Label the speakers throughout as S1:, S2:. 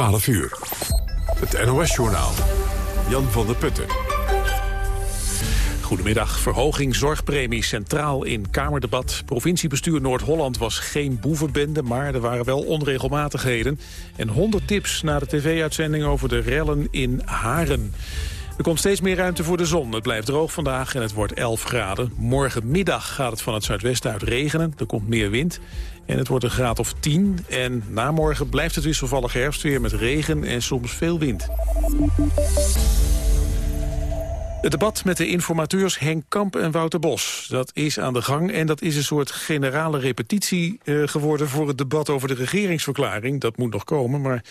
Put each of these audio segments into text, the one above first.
S1: 12 uur. Het NOS-journaal. Jan van der Putten.
S2: Goedemiddag. Verhoging zorgpremie centraal in Kamerdebat. Provinciebestuur Noord-Holland was geen boevenbende, maar er waren wel onregelmatigheden. En 100 tips na de tv-uitzending over de rellen in Haren. Er komt steeds meer ruimte voor de zon. Het blijft droog vandaag en het wordt 11 graden. Morgenmiddag gaat het van het zuidwesten uit regenen. Er komt meer wind en het wordt een graad of 10. En na morgen blijft het wisselvallig herfstweer met regen en soms veel wind. Het debat met de informateurs Henk Kamp en Wouter Bos. Dat is aan de gang en dat is een soort generale repetitie uh, geworden... voor het debat over de regeringsverklaring. Dat moet nog komen, maar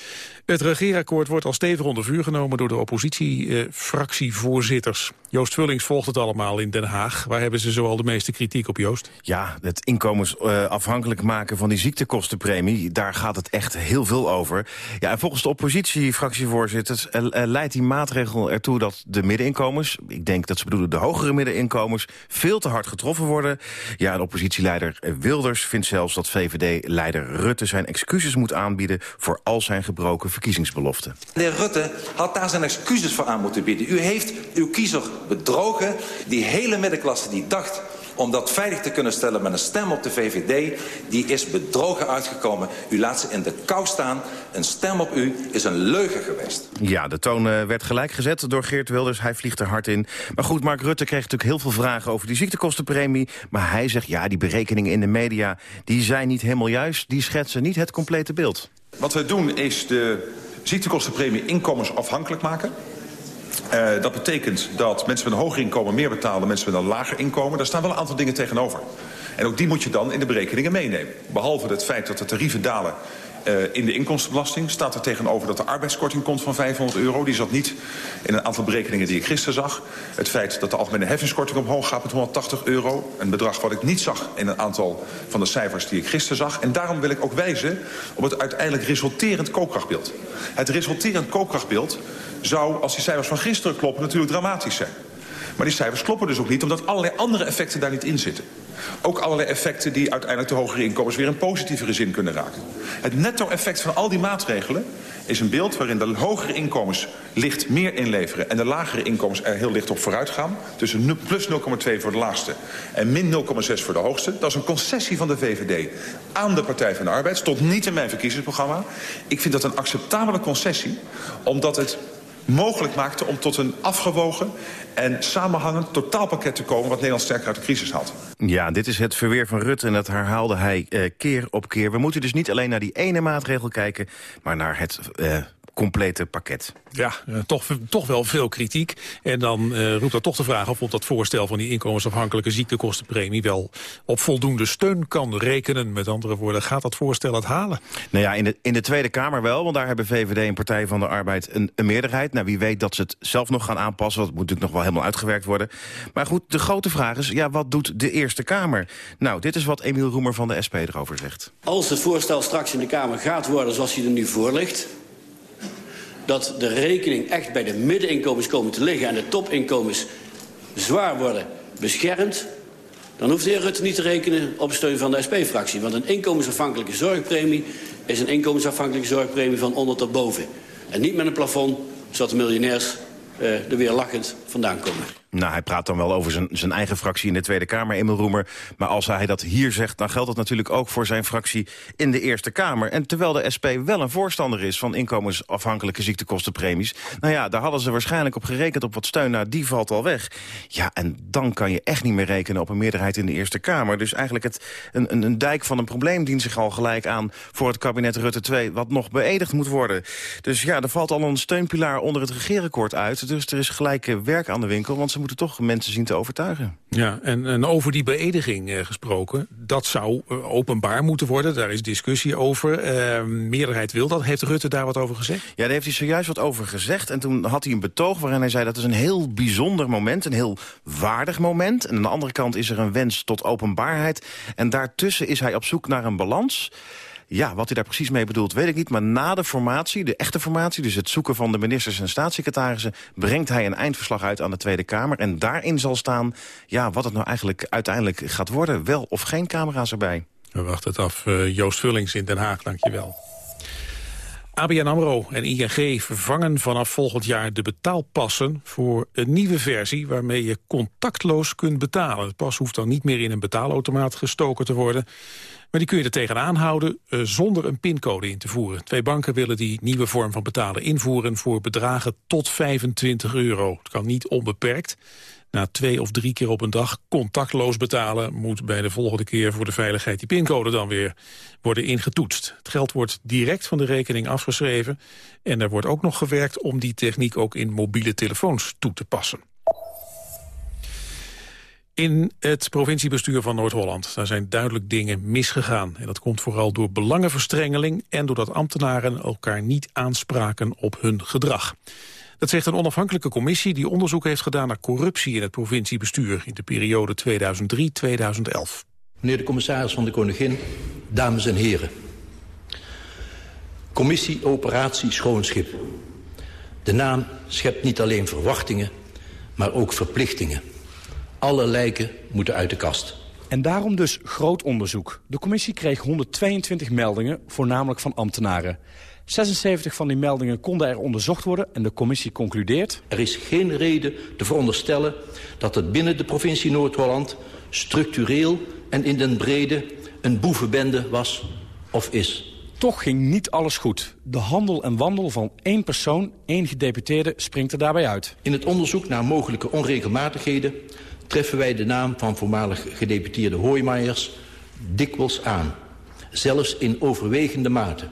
S2: het regeerakkoord wordt al stevig onder vuur genomen... door de oppositiefractievoorzitters. Uh, Joost Vullings volgt het allemaal in Den Haag. Waar hebben ze zoal de meeste kritiek op, Joost?
S3: Ja, het inkomensafhankelijk uh, maken van die ziektekostenpremie... daar gaat het echt heel veel over. Ja, en volgens de oppositiefractievoorzitters... leidt die maatregel ertoe dat de middeninkomens ik denk dat ze bedoelen de hogere middeninkomens... veel te hard getroffen worden. Ja, de oppositieleider Wilders vindt zelfs dat VVD-leider Rutte... zijn excuses moet aanbieden voor al zijn gebroken verkiezingsbeloften.
S4: De heer Rutte had daar zijn excuses voor aan moeten bieden. U heeft uw kiezer bedrogen. Die hele middenklasse die dacht om dat veilig te kunnen stellen met een stem op de VVD... die is bedrogen uitgekomen. U laat ze in de kou staan. Een stem op u is een leugen geweest.
S3: Ja, de toon uh, werd gelijk gezet door Geert Wilders. Hij vliegt er hard in. Maar goed, Mark Rutte kreeg natuurlijk heel veel vragen over die ziektekostenpremie. Maar hij zegt, ja, die berekeningen in de media... die zijn niet helemaal juist. Die schetsen niet het complete beeld.
S5: Wat we doen is de ziektekostenpremie inkomensafhankelijk maken. Uh, dat betekent dat mensen met een hoger inkomen meer betalen mensen met een lager inkomen. Daar staan wel een aantal dingen tegenover. En ook die moet je dan in de berekeningen meenemen. Behalve het feit dat de tarieven dalen uh, in de inkomstenbelasting... staat er tegenover dat de arbeidskorting komt van 500 euro. Die zat niet in een aantal berekeningen die ik gisteren zag. Het feit dat de algemene heffingskorting omhoog gaat met 180 euro. Een bedrag wat ik niet zag in een aantal van de cijfers die ik gisteren zag. En daarom wil ik ook wijzen op het uiteindelijk resulterend koopkrachtbeeld. Het resulterend koopkrachtbeeld zou, als die cijfers van gisteren kloppen, natuurlijk dramatisch zijn. Maar die cijfers kloppen dus ook niet, omdat allerlei andere effecten daar niet in zitten. Ook allerlei effecten die uiteindelijk de hogere inkomens weer een positievere zin kunnen raken. Het netto-effect van al die maatregelen is een beeld waarin de hogere inkomens licht meer inleveren... en de lagere inkomens er heel licht op vooruit gaan. Tussen plus 0,2 voor de laagste en min 0,6 voor de hoogste. Dat is een concessie van de VVD aan de Partij van de Arbeid. Stond niet in mijn verkiezingsprogramma. Ik vind dat een acceptabele concessie, omdat het mogelijk maakte om tot een afgewogen en samenhangend totaalpakket te komen... wat Nederland sterker uit de crisis haalt.
S3: Ja, dit is het verweer van Rutte en dat herhaalde hij eh, keer op keer. We moeten dus niet alleen naar die ene maatregel kijken... maar naar het eh, complete pakket.
S2: Ja, uh, toch, toch wel veel kritiek. En dan uh, roept dat toch de vraag of op dat voorstel van die inkomensafhankelijke ziektekostenpremie wel op voldoende steun kan rekenen. Met andere woorden, gaat dat voorstel het halen?
S3: Nou ja, in de, in de Tweede Kamer wel, want daar hebben VVD en Partij van de Arbeid een, een meerderheid. Nou, wie weet dat ze het zelf nog gaan aanpassen, dat moet natuurlijk nog wel helemaal uitgewerkt worden. Maar goed, de grote vraag is, ja, wat doet de Eerste Kamer? Nou, dit is wat Emiel Roemer van de SP erover zegt.
S6: Als het voorstel straks in de Kamer gaat worden zoals hij er nu voor ligt dat de rekening echt bij de middeninkomens komen te liggen... en de topinkomens zwaar worden beschermd... dan hoeft de heer Rutte niet te rekenen op steun van de SP-fractie. Want een inkomensafhankelijke zorgpremie is een inkomensafhankelijke zorgpremie van onder tot boven. En niet met een plafond, zodat de miljonairs uh, er weer lachend vandaan komen.
S3: Nou, hij praat dan wel over zijn, zijn eigen fractie in de Tweede Kamer, Emil Roemer. Maar als hij dat hier zegt, dan geldt dat natuurlijk ook voor zijn fractie in de Eerste Kamer. En terwijl de SP wel een voorstander is van inkomensafhankelijke ziektekostenpremies... nou ja, daar hadden ze waarschijnlijk op gerekend op wat steun. Nou, die valt al weg. Ja, en dan kan je echt niet meer rekenen op een meerderheid in de Eerste Kamer. Dus eigenlijk het, een, een, een dijk van een probleem dient zich al gelijk aan... voor het kabinet Rutte 2, wat nog beëdigd moet worden. Dus ja, er valt al een steunpilaar onder het regeerakkoord uit. Dus er is gelijk werk aan de winkel, want ze moeten toch mensen zien te overtuigen.
S2: Ja, en, en over die beëdiging eh, gesproken, dat zou uh, openbaar moeten worden. Daar is discussie over. Uh, meerderheid wil dat. Heeft Rutte daar wat over gezegd?
S3: Ja, daar heeft hij zojuist wat over gezegd. En toen had hij een betoog waarin hij zei dat is een heel bijzonder moment. Een heel waardig moment. En aan de andere kant is er een wens tot openbaarheid. En daartussen is hij op zoek naar een balans... Ja, wat hij daar precies mee bedoelt, weet ik niet. Maar na de formatie, de echte formatie, dus het zoeken van de ministers en staatssecretarissen... brengt hij een eindverslag uit aan de Tweede Kamer. En daarin zal staan ja, wat het nou eigenlijk uiteindelijk gaat worden. Wel of geen camera's erbij.
S2: We wachten het af. Uh, Joost Vullings in Den Haag, dankjewel. ABN AMRO en ING vervangen vanaf volgend jaar de betaalpassen voor een nieuwe versie waarmee je contactloos kunt betalen. Het pas hoeft dan niet meer in een betaalautomaat gestoken te worden, maar die kun je er tegenaan houden uh, zonder een pincode in te voeren. Twee banken willen die nieuwe vorm van betalen invoeren voor bedragen tot 25 euro. Het kan niet onbeperkt. Na twee of drie keer op een dag contactloos betalen... moet bij de volgende keer voor de veiligheid die pincode dan weer worden ingetoetst. Het geld wordt direct van de rekening afgeschreven... en er wordt ook nog gewerkt om die techniek ook in mobiele telefoons toe te passen. In het provinciebestuur van Noord-Holland daar zijn duidelijk dingen misgegaan. En dat komt vooral door belangenverstrengeling... en doordat ambtenaren elkaar niet aanspraken op hun gedrag. Dat zegt een onafhankelijke commissie die onderzoek heeft gedaan naar corruptie in het provinciebestuur in de periode 2003-2011.
S7: Meneer de commissaris van de Koningin, dames en heren. Commissie Operatie Schoonschip. De naam schept niet alleen verwachtingen, maar ook verplichtingen. Alle lijken moeten uit de kast.
S8: En daarom dus groot onderzoek. De commissie kreeg 122 meldingen, voornamelijk van ambtenaren. 76 van die meldingen konden er onderzocht worden en de commissie concludeert...
S7: Er is geen reden te veronderstellen dat het binnen de provincie Noord-Holland... structureel en in den brede een boevenbende was of is.
S8: Toch ging niet alles goed. De handel en wandel van één persoon, één gedeputeerde, springt er daarbij uit.
S7: In het onderzoek naar mogelijke onregelmatigheden... treffen wij de naam van voormalig gedeputeerde Hoijmaiers dikwijls aan. Zelfs in overwegende mate.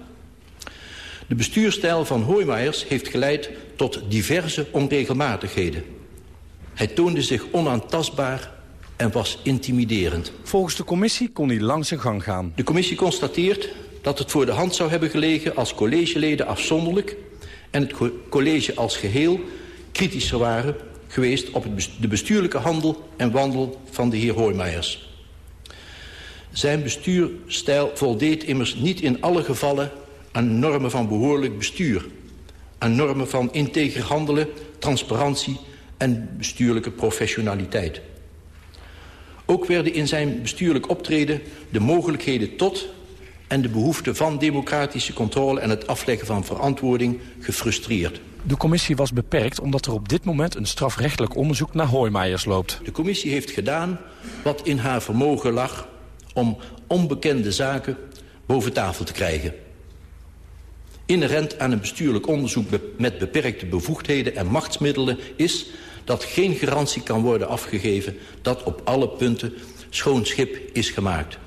S7: De bestuurstijl van Hoijmaiers heeft geleid tot diverse onregelmatigheden. Hij toonde zich onaantastbaar en was intimiderend.
S8: Volgens de commissie kon hij langs zijn gang gaan.
S7: De commissie constateert dat het voor de hand zou hebben gelegen... als collegeleden afzonderlijk en het college als geheel kritischer waren geweest... op de bestuurlijke handel en wandel van de heer Hoijmaiers. Zijn bestuurstijl voldeed immers niet in alle gevallen aan normen van behoorlijk bestuur. Aan normen van integer handelen, transparantie en bestuurlijke professionaliteit. Ook werden in zijn bestuurlijk optreden de mogelijkheden tot en de behoefte van democratische controle en het afleggen van verantwoording gefrustreerd.
S8: De commissie was beperkt omdat er op dit moment een strafrechtelijk onderzoek naar Hoijmaiers loopt.
S7: De commissie heeft gedaan wat in haar vermogen lag om onbekende zaken boven tafel te krijgen. Inherent aan een bestuurlijk onderzoek met beperkte bevoegdheden en machtsmiddelen is dat geen garantie kan worden afgegeven dat op alle punten schoon schip is gemaakt.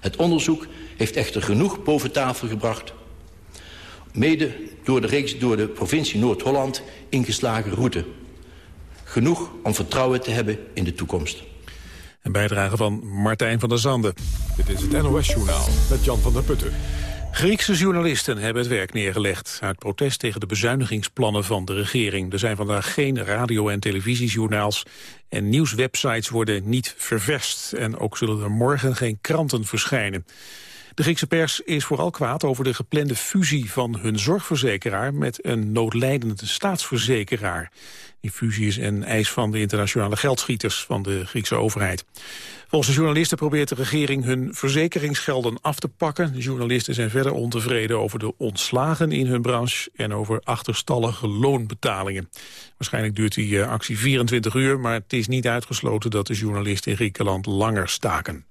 S7: Het onderzoek heeft echter genoeg boven tafel gebracht, mede door de reeks door de provincie Noord-Holland ingeslagen route. Genoeg om vertrouwen te hebben in de toekomst.
S2: Een bijdrage van Martijn van der Zanden. Dit is het NOS Journaal met Jan van der Putten. Griekse journalisten hebben het werk neergelegd... uit protest tegen de bezuinigingsplannen van de regering. Er zijn vandaag geen radio- en televisiejournaals... en nieuwswebsites worden niet ververst. En ook zullen er morgen geen kranten verschijnen. De Griekse pers is vooral kwaad over de geplande fusie van hun zorgverzekeraar met een noodlijdende staatsverzekeraar. Die fusie is een eis van de internationale geldschieters van de Griekse overheid. Volgens de journalisten probeert de regering hun verzekeringsgelden af te pakken. De journalisten zijn verder ontevreden over de ontslagen in hun branche en over achterstallige loonbetalingen. Waarschijnlijk duurt die eh, actie 24 uur, maar het is niet uitgesloten dat de journalisten in Griekenland langer staken.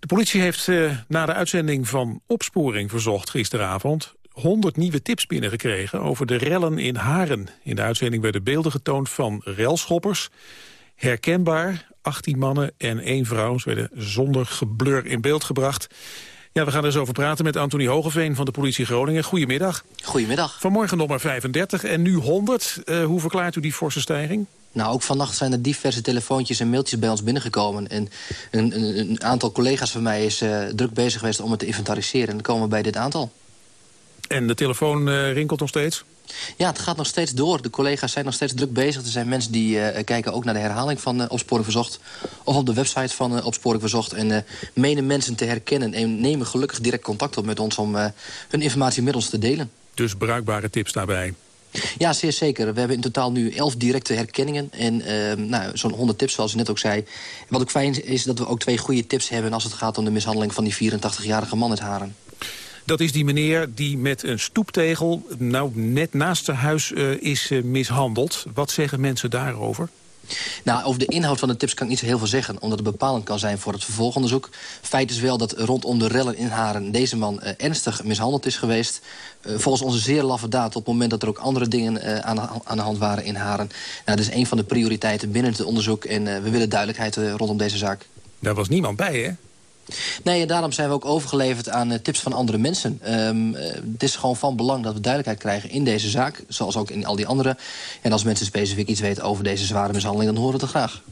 S2: De politie heeft uh, na de uitzending van Opsporing Verzocht gisteravond 100 nieuwe tips binnengekregen over de rellen in Haren. In de uitzending werden beelden getoond van relschoppers. Herkenbaar, 18 mannen en één vrouw. Ze werden zonder geblur in beeld gebracht. Ja, we gaan er eens over praten met Anthony Hogeveen van de politie Groningen. Goedemiddag.
S9: Goedemiddag.
S2: Vanmorgen nog maar 35 en nu 100. Uh, hoe verklaart u die forse stijging?
S9: Nou, ook vannacht zijn er diverse telefoontjes en mailtjes bij ons binnengekomen. En een, een, een aantal collega's van mij is uh, druk bezig geweest om het te inventariseren. En dan komen we bij dit aantal.
S2: En de telefoon uh, rinkelt nog steeds?
S9: Ja, het gaat nog steeds door. De collega's zijn nog steeds druk bezig. Er zijn mensen die uh, kijken ook naar de herhaling van uh, Opsporing Verzocht. Of op de website van uh, Opsporing Verzocht. En menen mensen te herkennen. En nemen gelukkig direct contact op met ons om hun informatie met ons te delen.
S2: Dus bruikbare tips daarbij?
S9: Ja, zeer zeker. We hebben in totaal nu 11 directe herkenningen. En nou, zo'n 100 tips, zoals u net ook zei. Wat ook fijn is, dat we ook twee goede tips hebben... als het gaat om de mishandeling van die 84-jarige man uit Haren.
S2: Dat is die meneer die met een stoeptegel nou net naast zijn huis uh, is uh, mishandeld. Wat zeggen mensen daarover?
S9: Nou, over de inhoud van de tips kan ik niet zo heel veel zeggen... omdat het bepalend kan zijn voor het vervolgonderzoek. Feit is wel dat rondom de rellen in Haren... deze man uh, ernstig mishandeld is geweest. Uh, volgens onze zeer laffe daad op het moment dat er ook andere dingen uh, aan, de, aan, de, hand waren in Haren. Nou, dat is een van de prioriteiten binnen het onderzoek... en we willen duidelijkheid rondom deze zaak.
S2: Daar was niemand bij, hè?
S9: Nee, en daarom zijn we ook overgeleverd aan uh, tips van andere mensen. Um, het is gewoon van belang dat we duidelijkheid krijgen in deze zaak. Zoals ook in al die andere. En als mensen specifiek iets weten over deze zware mishandeling... dan horen we het graag.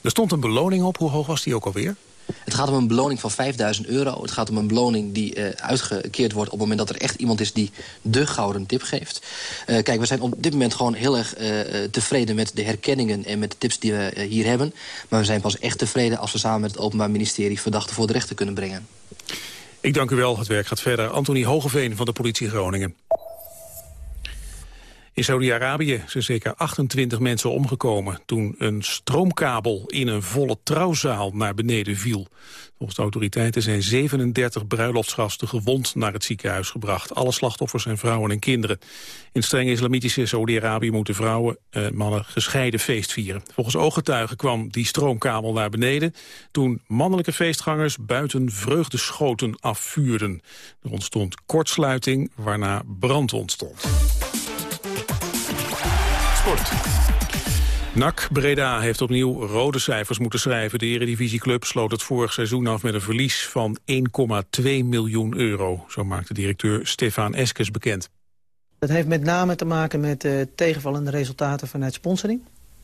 S2: Er stond een beloning op. Hoe hoog was die ook alweer?
S9: Het gaat om een beloning van 5000 euro. Het gaat om een beloning die uh, uitgekeerd wordt... op het moment dat er echt iemand is die de gouden tip geeft. Uh, kijk, we zijn op dit moment gewoon heel erg uh, tevreden... met de herkenningen en met de tips die we hier hebben. Maar we zijn pas echt tevreden als we samen met het Openbaar Ministerie... verdachten voor de rechter kunnen brengen.
S2: Ik dank u wel. Het werk gaat verder. Anthony Hogeveen van de politie Groningen. In Saudi-Arabië zijn zeker 28 mensen omgekomen... toen een stroomkabel in een volle trouwzaal naar beneden viel. Volgens de autoriteiten zijn 37 bruiloftsgasten gewond naar het ziekenhuis gebracht. Alle slachtoffers zijn vrouwen en kinderen. In streng islamitische Saudi-Arabië moeten vrouwen en eh, mannen gescheiden feest vieren. Volgens ooggetuigen kwam die stroomkabel naar beneden... toen mannelijke feestgangers buiten vreugdeschoten afvuurden. Er ontstond kortsluiting, waarna brand ontstond. Sport. NAC Breda heeft opnieuw rode cijfers moeten schrijven. De Eredivisieclub sloot het vorig seizoen af met een verlies van 1,2 miljoen euro. Zo maakte directeur Stefan Eskes bekend.
S10: Dat heeft met name te maken met uh, tegenvallende resultaten vanuit sponsoring.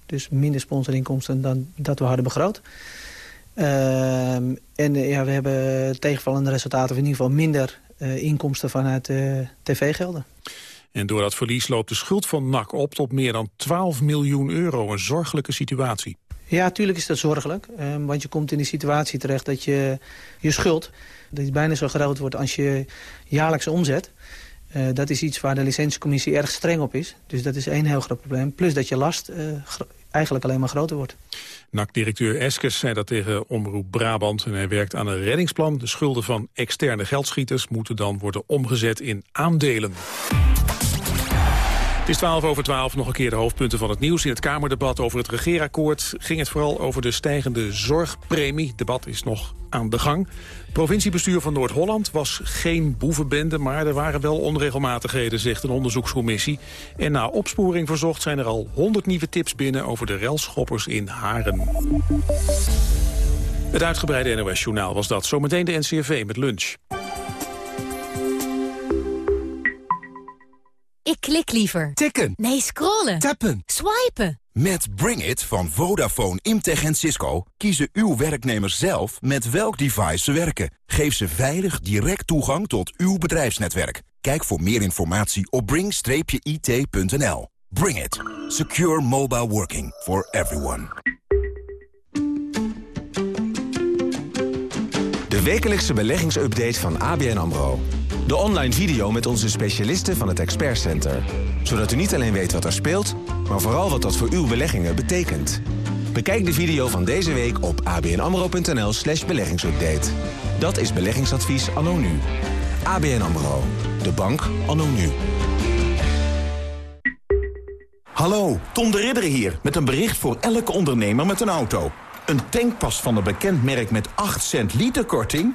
S10: Dus minder sponsorinkomsten dan dat we hadden begroot. Uh, en uh, ja, we hebben tegenvallende resultaten, of in ieder geval minder uh, inkomsten vanuit tv-gelden.
S2: En door dat verlies loopt de schuld van NAC op tot meer dan 12 miljoen euro. Een zorgelijke situatie.
S10: Ja, natuurlijk is dat zorgelijk. Um, want je komt in die situatie terecht dat je je schuld... dat die bijna zo groot wordt als je jaarlijkse omzet. Uh, dat is iets waar de licentiecommissie erg streng op is. Dus dat is één heel groot probleem. Plus dat je last uh, eigenlijk alleen maar groter wordt.
S2: NAC-directeur Eskes zei dat tegen Omroep Brabant... en hij werkt aan een reddingsplan. De schulden van externe geldschieters moeten dan worden omgezet in aandelen. Het is 12 over 12, nog een keer de hoofdpunten van het nieuws. In het Kamerdebat over het regeerakkoord ging het vooral over de stijgende zorgpremie. Het debat is nog aan de gang. Provinciebestuur van Noord-Holland was geen boevenbende... maar er waren wel onregelmatigheden, zegt een onderzoekscommissie. En na opsporing verzocht zijn er al 100 nieuwe tips binnen... over de relschoppers in Haren. Het uitgebreide NOS-journaal was dat. Zometeen de NCRV met lunch.
S11: Ik klik liever.
S12: Tikken.
S11: Nee, scrollen.
S12: Tappen.
S11: Swipen.
S12: Met Bring It van Vodafone, Imtech en Cisco kiezen uw werknemers zelf met welk device ze werken. Geef ze veilig direct toegang tot uw bedrijfsnetwerk. Kijk voor meer informatie op bring-it.nl. Bring It. Secure mobile working for everyone.
S13: De wekelijkse beleggingsupdate van ABN AMRO. De online video met onze specialisten van het Expert Center. Zodat u niet alleen weet wat er speelt, maar vooral wat dat voor uw beleggingen betekent. Bekijk de video van deze week op abnamro.nl slash beleggingsupdate. Dat is beleggingsadvies anno nu. ABN AMRO. De bank anno nu.
S14: Hallo, Tom de Ridder hier met een bericht voor elke ondernemer met een auto. Een tankpas van een bekend merk met 8 cent liter korting?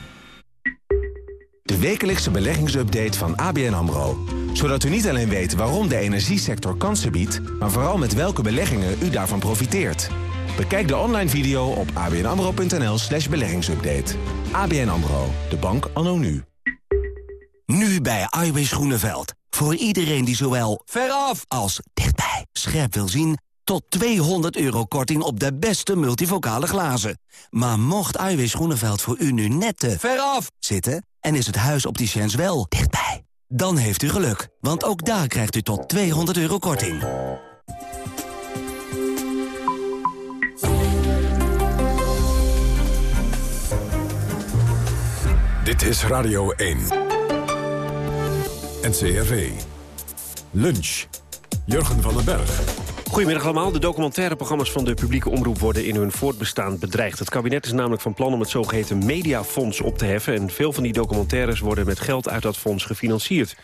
S13: De wekelijkse beleggingsupdate van ABN AMRO. Zodat u niet alleen weet waarom de energiesector kansen biedt... maar vooral met welke beleggingen u daarvan profiteert. Bekijk de online video op abnamro.nl slash beleggingsupdate. ABN AMRO, de bank anno nu.
S15: Nu bij Iwis Groeneveld. Voor iedereen die zowel veraf als dichtbij scherp wil zien... Tot 200 euro korting op de beste multivocale glazen. Maar mocht Iwis Groeneveld voor u nu net te veraf zitten... en is het huis op die sens wel dichtbij... dan heeft u geluk, want ook daar krijgt u tot 200 euro korting.
S1: Dit is Radio 1. NCRV. Lunch. Jurgen van den Berg.
S16: Goedemiddag allemaal. De documentaire-programma's van de publieke omroep worden in hun voortbestaan bedreigd. Het kabinet is namelijk van plan om het zogeheten Mediafonds op te heffen. En veel van die documentaires worden met geld uit dat fonds gefinancierd.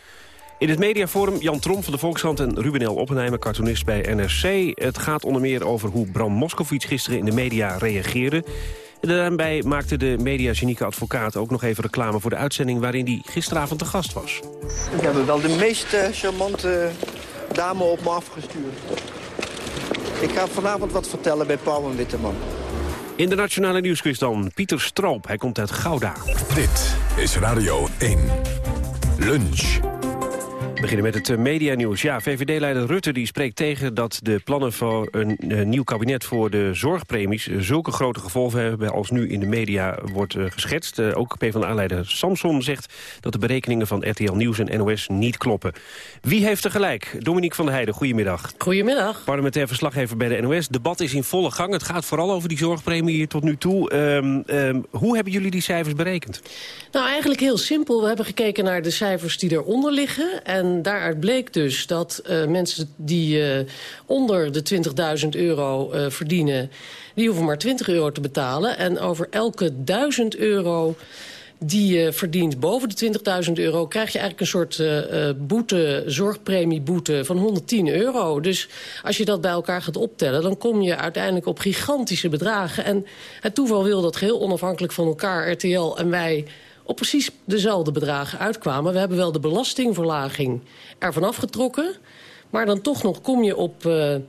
S16: In het mediaforum Jan Trom van de Volkskrant en Ruben L. Oppenheimer, cartoonist bij NRC. Het gaat onder meer over hoe Bram Moskowitz gisteren in de media reageerde. En daarbij maakte de mediagenieke advocaat ook nog even reclame voor de uitzending... waarin hij gisteravond te gast was.
S17: We hebben wel de meest eh, charmante dame op me afgestuurd. Ik ga vanavond wat vertellen bij Paul en Witteman.
S16: In de Nationale Nieuwsquiz dan Pieter Stroop. Hij komt uit Gouda.
S1: Dit is Radio 1. Lunch.
S16: We beginnen met het eh, medianieuws. Ja, VVD-leider Rutte die spreekt tegen dat de plannen voor een eh, nieuw kabinet voor de zorgpremies eh, zulke grote gevolgen hebben als nu in de media wordt eh, geschetst. Eh, ook PvdA-leider Samson zegt dat de berekeningen van RTL Nieuws en NOS niet kloppen. Wie heeft er gelijk? Dominique van der Heijden, goedemiddag.
S18: Goedemiddag.
S16: Parlementair verslaggever bij de NOS. Debat is in volle gang. Het gaat vooral over die zorgpremie hier tot nu toe. Ehm, ehm, hoe hebben jullie die cijfers berekend?
S18: Nou, eigenlijk heel simpel. We hebben gekeken naar de cijfers die eronder liggen. En daaruit bleek dus dat uh, mensen die uh, onder de 20.000 euro uh, verdienen... die hoeven maar 20 euro te betalen. En over elke 1000 euro die je verdient boven de 20.000 euro... krijg je eigenlijk een soort uh, boete, zorgpremieboete van 110 euro. Dus als je dat bij elkaar gaat optellen... dan kom je uiteindelijk op gigantische bedragen. En het toeval wil dat geheel onafhankelijk van elkaar... RTL en wij op precies dezelfde bedragen uitkwamen. We hebben wel de belastingverlaging ervan afgetrokken... Maar dan toch nog kom je op uh, uh,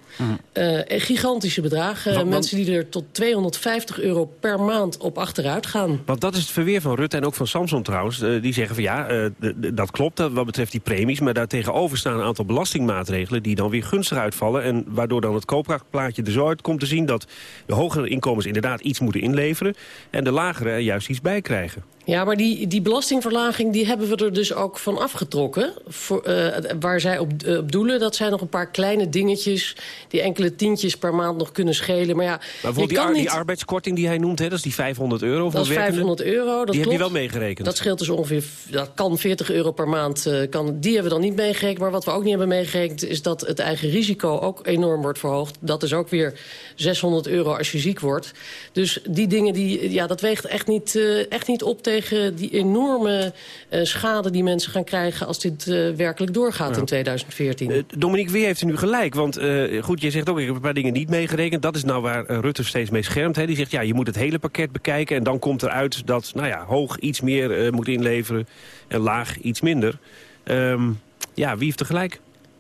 S18: gigantische bedragen. Want, Mensen die er tot 250 euro per maand op achteruit gaan.
S16: Want dat is het verweer van Rutte en ook van Samson trouwens. Uh, die zeggen van ja, dat klopt wat betreft die premies. Maar daartegenover staan een aantal belastingmaatregelen... die dan weer gunstig uitvallen. En waardoor dan het koopkrachtplaatje er zo uit komt te zien... dat de hogere inkomens inderdaad iets moeten inleveren... en de lagere er juist iets bij krijgen.
S18: Ja, maar die, die belastingverlaging die hebben we er dus ook van afgetrokken. Voor, uh, waar zij op, uh, op doelen, dat zijn nog een paar kleine dingetjes... die enkele tientjes per maand nog kunnen schelen. Maar ja,
S16: maar
S18: die, niet...
S16: die arbeidskorting die hij noemt, hè, dat is die 500 euro voor
S18: Dat is 500 euro, dat
S16: Die
S18: klopt.
S16: heb je wel meegerekend?
S18: Dat scheelt dus ongeveer, dat kan 40 euro per maand. Uh, kan, die hebben we dan niet meegerekend. Maar wat we ook niet hebben meegerekend... is dat het eigen risico ook enorm wordt verhoogd. Dat is ook weer 600 euro als je ziek wordt. Dus die dingen, die, ja, dat weegt echt niet, echt niet op tegen die enorme uh, schade die mensen gaan krijgen... als dit uh, werkelijk doorgaat ja. in 2014. Uh,
S16: Dominique, wie heeft er nu gelijk? Want goed, je zegt ook, ik heb een paar dingen niet meegerekend. Dat is nou waar Rutte steeds mee schermt. Hè? Die zegt, ja, je moet het hele pakket bekijken... en dan komt eruit dat, nou ja, hoog iets meer moet inleveren... en laag iets minder. Um, ja, wie heeft er gelijk?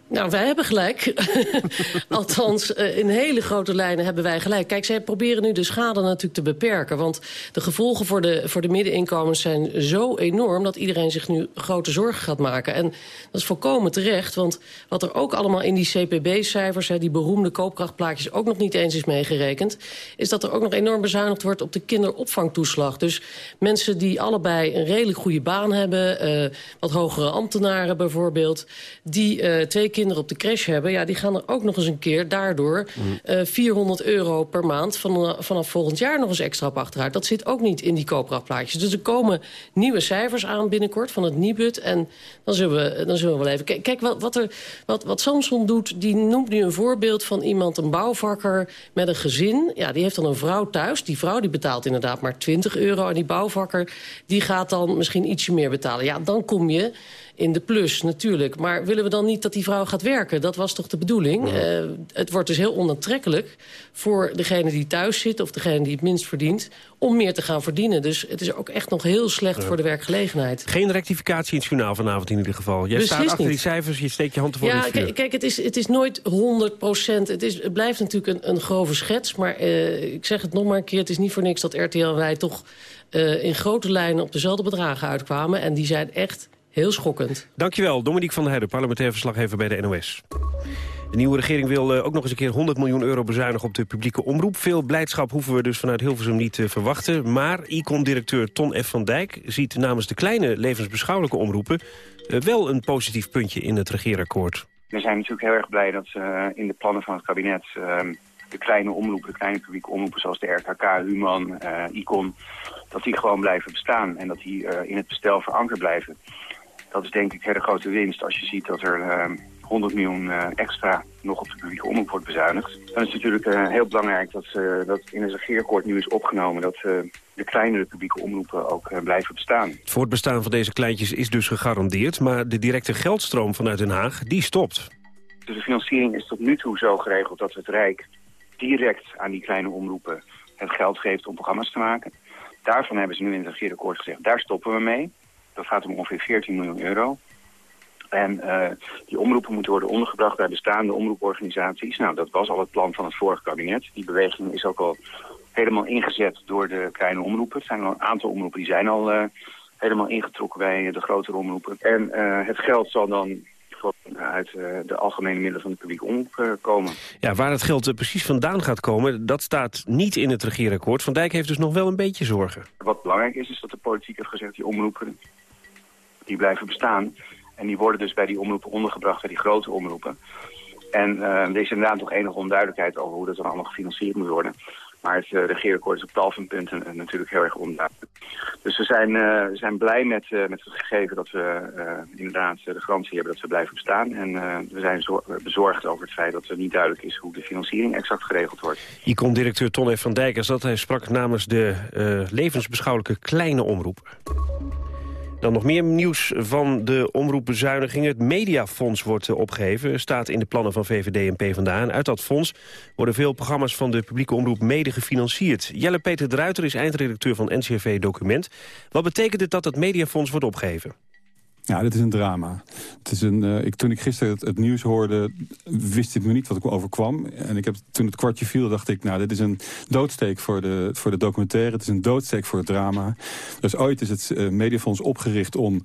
S18: Nou, wij hebben gelijk. Althans, uh, in hele grote lijnen hebben wij gelijk. Kijk, zij proberen nu de schade natuurlijk te beperken. Want de gevolgen voor de, voor de middeninkomens zijn zo enorm... dat iedereen zich nu grote zorgen gaat maken. En dat is volkomen terecht. Want wat er ook allemaal in die CPB-cijfers... die beroemde koopkrachtplaatjes ook nog niet eens is meegerekend... is dat er ook nog enorm bezuinigd wordt op de kinderopvangtoeslag. Dus mensen die allebei een redelijk goede baan hebben... Uh, wat hogere ambtenaren bijvoorbeeld... die uh, twee kinderen op de crash hebben... ja, die gaan er ook nog eens een keer daardoor mm. uh, 400 euro per maand... Van, vanaf volgend jaar nog eens extra op achteruit. Dat zit ook niet in die koopkrachtplaatjes. Dus er komen nieuwe cijfers aan binnenkort van het Nibud... en dan zullen we, dan zullen we wel even... Kijk, kijk wat, wat, er, wat, wat Samson doet, die noemt nu een voorbeeld van iemand... een bouwvakker met een gezin. Ja, die heeft dan een vrouw thuis. Die vrouw die betaalt inderdaad maar 20 euro... en die bouwvakker die gaat dan misschien ietsje meer betalen. Ja, dan kom je in de plus, natuurlijk. Maar willen we dan niet dat die vrouw gaat werken? Dat was toch de bedoeling? Ja. Uh, het wordt dus heel onaantrekkelijk voor degene die thuis zit... of degene die het minst verdient, om meer te gaan verdienen. Dus het is ook echt nog heel slecht ja. voor de werkgelegenheid.
S16: Geen rectificatie in het journaal vanavond in ieder geval. Jij
S18: Beslist
S16: staat achter
S18: niet.
S16: die cijfers, je steekt je hand ervoor
S18: ja,
S16: in.
S18: Kijk, kijk het, is, het is nooit 100 procent. Het, is, het blijft natuurlijk een, een grove schets. Maar uh, ik zeg het nog maar een keer, het is niet voor niks dat RTL en wij toch... Uh, in grote lijnen op dezelfde bedragen uitkwamen. En die zijn echt Heel schokkend.
S16: Dankjewel, Dominique van der Heijden, parlementair verslaggever bij de NOS. De nieuwe regering wil uh, ook nog eens een keer 100 miljoen euro bezuinigen op de publieke omroep. Veel blijdschap hoeven we dus vanuit Hilversum niet te uh, verwachten. Maar ICOM-directeur Ton F. van Dijk ziet namens de kleine levensbeschouwelijke omroepen... Uh, wel een positief puntje in het regeerakkoord.
S19: We zijn natuurlijk heel erg blij dat in de plannen van het kabinet... de kleine omroepen, de kleine publieke omroepen zoals de RKK, Human, ICOM dat die gewoon blijven bestaan en dat die in het bestel verankerd blijven. Dat is denk ik hele grote winst als je ziet dat er 100 miljoen extra nog op de publieke omroep wordt bezuinigd. Dan is het natuurlijk heel belangrijk dat, dat in het regeerakkoord nu is opgenomen dat de kleinere publieke omroepen ook blijven bestaan.
S16: Het voortbestaan van deze kleintjes is dus gegarandeerd, maar de directe geldstroom vanuit Den Haag, die stopt.
S19: Dus de financiering is tot nu toe zo geregeld dat het Rijk direct aan die kleine omroepen het geld geeft om programma's te maken. Daarvan hebben ze nu in het regeerakkoord gezegd, daar stoppen we mee. Dat gaat om ongeveer 14 miljoen euro. En uh, die omroepen moeten worden ondergebracht bij bestaande omroeporganisaties. Nou, dat was al het plan van het vorige kabinet. Die beweging is ook al helemaal ingezet door de kleine omroepen. Er zijn al een aantal omroepen die zijn al uh, helemaal ingetrokken bij de grotere omroepen. En uh, het geld zal dan uit de algemene middelen van de publieke omroep komen.
S16: Ja, waar het geld precies vandaan gaat komen, dat staat niet in het regeerakkoord. Van Dijk heeft dus nog wel een beetje zorgen.
S19: Wat belangrijk is, is dat de politiek heeft gezegd, die omroepen, die blijven bestaan. En die worden dus bij die omroepen ondergebracht, bij die grote omroepen. En uh, er is inderdaad nog enige onduidelijkheid over hoe dat dan allemaal gefinancierd moet worden. Maar het uh, regeerakkoord is op tal van punten uh, natuurlijk heel erg onduidelijk. Dus we zijn, we zijn blij met, met het gegeven dat we inderdaad de garantie hebben dat we blijven bestaan. En we zijn bezorgd over het feit dat het niet duidelijk is hoe de financiering exact geregeld wordt.
S16: ICOM-directeur Ton F. van Dijkers dat hij sprak namens de levensbeschouwelijke kleine omroep. Dan nog meer nieuws van de omroepbezuinigingen. Het Mediafonds wordt opgeheven, staat in de plannen van VVD en PvdA. En uit dat fonds worden veel programma's van de publieke omroep mede gefinancierd. Jelle-Peter Druiter is eindredacteur van NCRV Document. Wat betekent het dat het Mediafonds wordt opgeheven?
S20: Ja, dit is een drama. Het is een, uh, ik, toen ik gisteren het, nieuws hoorde, wist ik me niet wat ik overkwam. En ik heb, toen het kwartje viel, dacht ik, nou, dit is een doodsteek voor de, voor de documentaire. Het is een doodsteek voor het drama. Dus ooit is het uh, Mediafonds opgericht om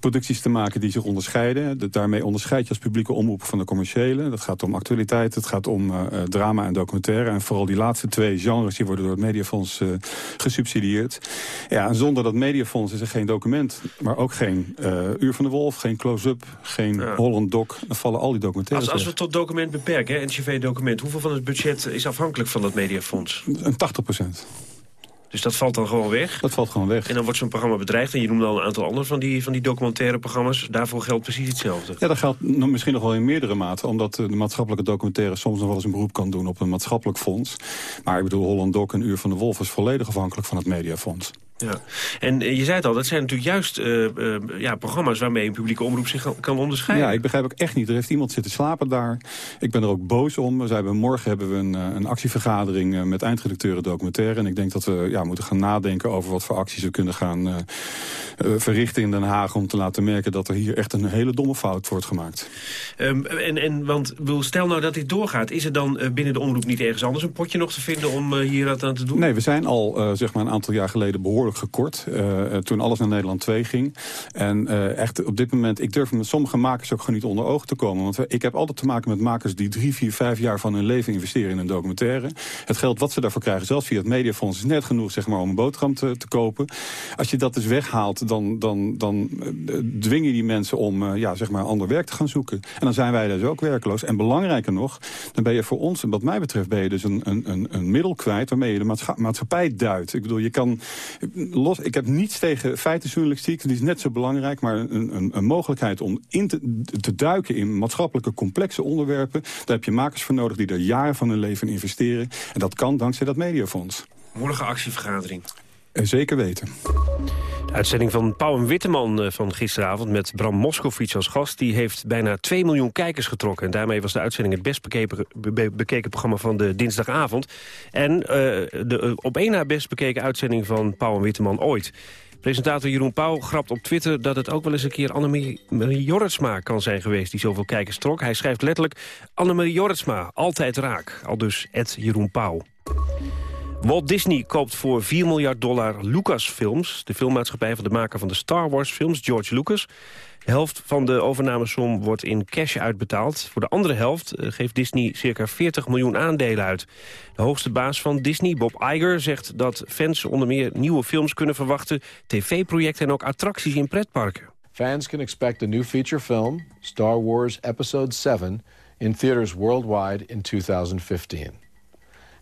S20: producties te maken die zich onderscheiden. De, daarmee onderscheid je als publieke omroep van de commerciële. Dat gaat om actualiteit, het gaat om uh, drama en documentaire. En vooral die laatste twee genres, die worden door het Mediafonds gesubsidieerd. Ja, en zonder dat Mediafonds is er geen document, maar ook geen Uur van de Wolf, geen close-up, geen ja. Holland Doc. Dan vallen al die documentaires
S16: Als, als we tot document beperken, NCV-document... hoeveel van het budget is afhankelijk van dat mediafonds?
S20: Een 80 procent.
S16: Dus dat valt dan gewoon weg?
S20: Dat valt gewoon weg.
S16: En dan wordt zo'n programma bedreigd. En je noemde al een aantal andere van die, van die documentaire programma's. Daarvoor geldt precies hetzelfde.
S20: Ja, dat geldt misschien nog wel in meerdere mate. Omdat de maatschappelijke documentaire soms nog wel eens een beroep kan doen op een maatschappelijk fonds. Maar ik bedoel, Holland Doc en Uur van de Wolf is volledig afhankelijk van het mediafonds.
S16: Ja. En je zei het al, dat zijn natuurlijk juist uh, uh, ja, programma's waarmee een publieke omroep zich kan onderscheiden.
S20: Ja, ik begrijp ook echt niet. Er heeft iemand zitten slapen daar. Ik ben er ook boos om. We hebben, morgen hebben we een, een actievergadering met eindredacteuren documentaire. En ik denk dat we ja, moeten gaan nadenken over wat voor acties we kunnen gaan uh, verrichten in Den Haag. Om te laten merken dat er hier echt een hele domme fout wordt gemaakt.
S16: Um, en, en, want stel nou dat dit doorgaat. Is er dan binnen de omroep niet ergens anders een potje nog te vinden om hier wat aan te doen?
S20: Nee, we zijn al zeg maar een aantal jaar geleden behoorlijk gekort. Uh, toen alles naar Nederland 2 ging. En uh, echt op dit moment, ik durf met sommige makers ook gewoon niet onder ogen te komen. Want ik heb altijd te maken met makers die drie, vier, vijf jaar van hun leven investeren in een documentaire. Het geld wat ze daarvoor krijgen, zelfs via het mediafonds, is net genoeg zeg maar, om een boterham te, te kopen. Als je dat dus weghaalt, dan, dan, dan uh, dwing je die mensen om ja, zeg maar ander werk te gaan zoeken. En dan zijn wij dus ook werkloos. En belangrijker nog, dan ben je voor ons, wat mij betreft, ben je dus een, een, een middel kwijt waarmee je de maatschappij duidt. Ik bedoel, je kan los, ik heb niets tegen feitenjournalistiek, die is net zo belangrijk... maar een, een, een mogelijkheid om in te, duiken in maatschappelijke complexe onderwerpen... daar heb je makers voor nodig die er jaren van hun leven in investeren. En dat kan dankzij dat mediafonds.
S16: Morgen actievergadering.
S20: Zeker weten.
S16: De uitzending van Pauw en Witteman eh, van gisteravond met Bram Moskowitz als gast... die heeft bijna 2 miljoen kijkers getrokken. En daarmee was de uitzending het best bekeken, programma van de dinsdagavond. En uh, de op één na best bekeken uitzending van Pauw en Witteman ooit. Presentator Jeroen Pauw grapt op Twitter dat het ook wel eens een keer Annemarie Jorritsma kan zijn geweest die zoveel kijkers trok. Hij schrijft letterlijk Annemarie Jorritsma, altijd raak. Al dus Jeroen Pauw. Walt Disney koopt voor 4 miljard dollar Lucasfilms... de filmmaatschappij van de maker van de Star Wars films, George Lucas. De helft van de overnamesom wordt in cash uitbetaald. Voor de andere helft eh, geeft Disney circa 40 miljoen aandelen uit. De hoogste baas van Disney, Bob Iger, zegt dat fans onder meer nieuwe films kunnen verwachten... tv-projecten en ook attracties in pretparken.
S21: Fans can expect a new feature film, Star Wars Episode 7... in theaters worldwide in 2015.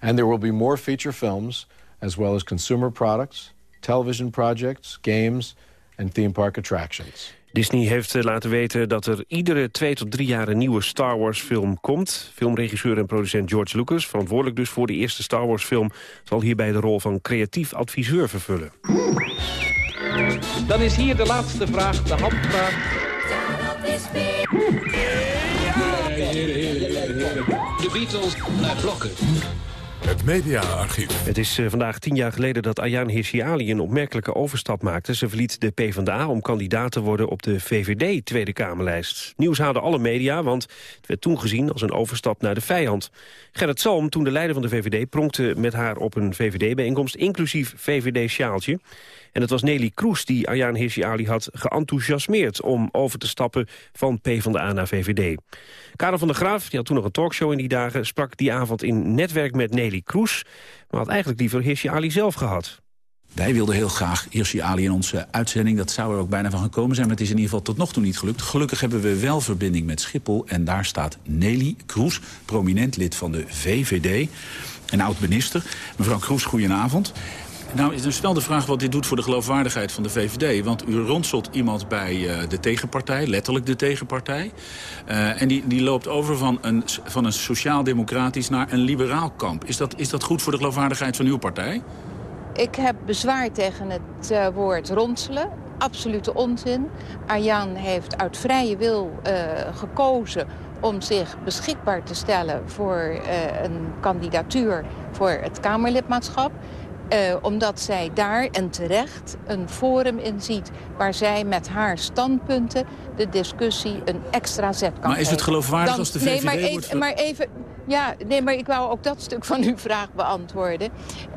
S21: And there will be more feature films, as well as consumer products, television projects, games, and theme park attractions.
S16: Disney heeft eh, laten weten dat er iedere twee tot drie jaar een nieuwe Star Wars film komt. Filmregisseur en producent George Lucas, verantwoordelijk dus voor de eerste Star Wars film, zal hierbij de rol van creatief adviseur vervullen.
S22: Dan is hier de laatste vraag, de handvraag.
S16: De Beatles naar blokken.
S1: Het mediaarchief.
S16: Het is eh, vandaag tien jaar geleden dat Ayaan Hirsi Ali een opmerkelijke overstap maakte. Ze verliet de PvdA om kandidaat te worden op de VVD Tweede Kamerlijst. Nieuws haalde alle media, want het werd toen gezien als een overstap naar de vijand. Gerrit Salm, toen de leider van de VVD, pronkte met haar op een VVD-bijeenkomst, inclusief VVD-sjaaltje. En het was Nelly Kroes die Ayaan Hirsi Ali had geenthousiasmeerd... om over te stappen van PvdA naar VVD. Karel van der Graaf, die had toen nog een talkshow in die dagen... sprak die avond in netwerk met Nelly Kroes... maar had eigenlijk liever Hirsi Ali zelf gehad.
S23: Wij wilden heel graag Hirsi Ali in onze uitzending. Dat zou er ook bijna van gekomen zijn, maar het is in ieder geval tot nog toe niet gelukt. Gelukkig hebben we wel verbinding met Schiphol. En daar staat Nelly Kroes, prominent lid van de VVD. Een oud-minister. Mevrouw Kroes, goedenavond. Nou is dus wel de vraag wat dit doet voor de geloofwaardigheid van de VVD. Want u ronselt iemand bij uh, de tegenpartij, letterlijk de tegenpartij. Uh, en die, die loopt over van een, van een sociaal-democratisch naar een liberaal kamp. Is dat, is dat goed voor de geloofwaardigheid van uw partij?
S24: Ik heb bezwaar tegen het uh, woord ronselen. Absolute onzin. Arjan heeft uit vrije wil gekozen om zich beschikbaar te stellen voor een kandidatuur voor het Kamerlidmaatschap. Uh, omdat zij daar, en terecht, een forum in ziet... waar zij met haar standpunten de discussie een extra zet kan
S23: Maar is het geloofwaardig Dan, als de VVD
S24: nee, maar even,
S23: wordt...
S24: maar even, ja, nee, maar ik wou ook dat stuk van uw vraag beantwoorden.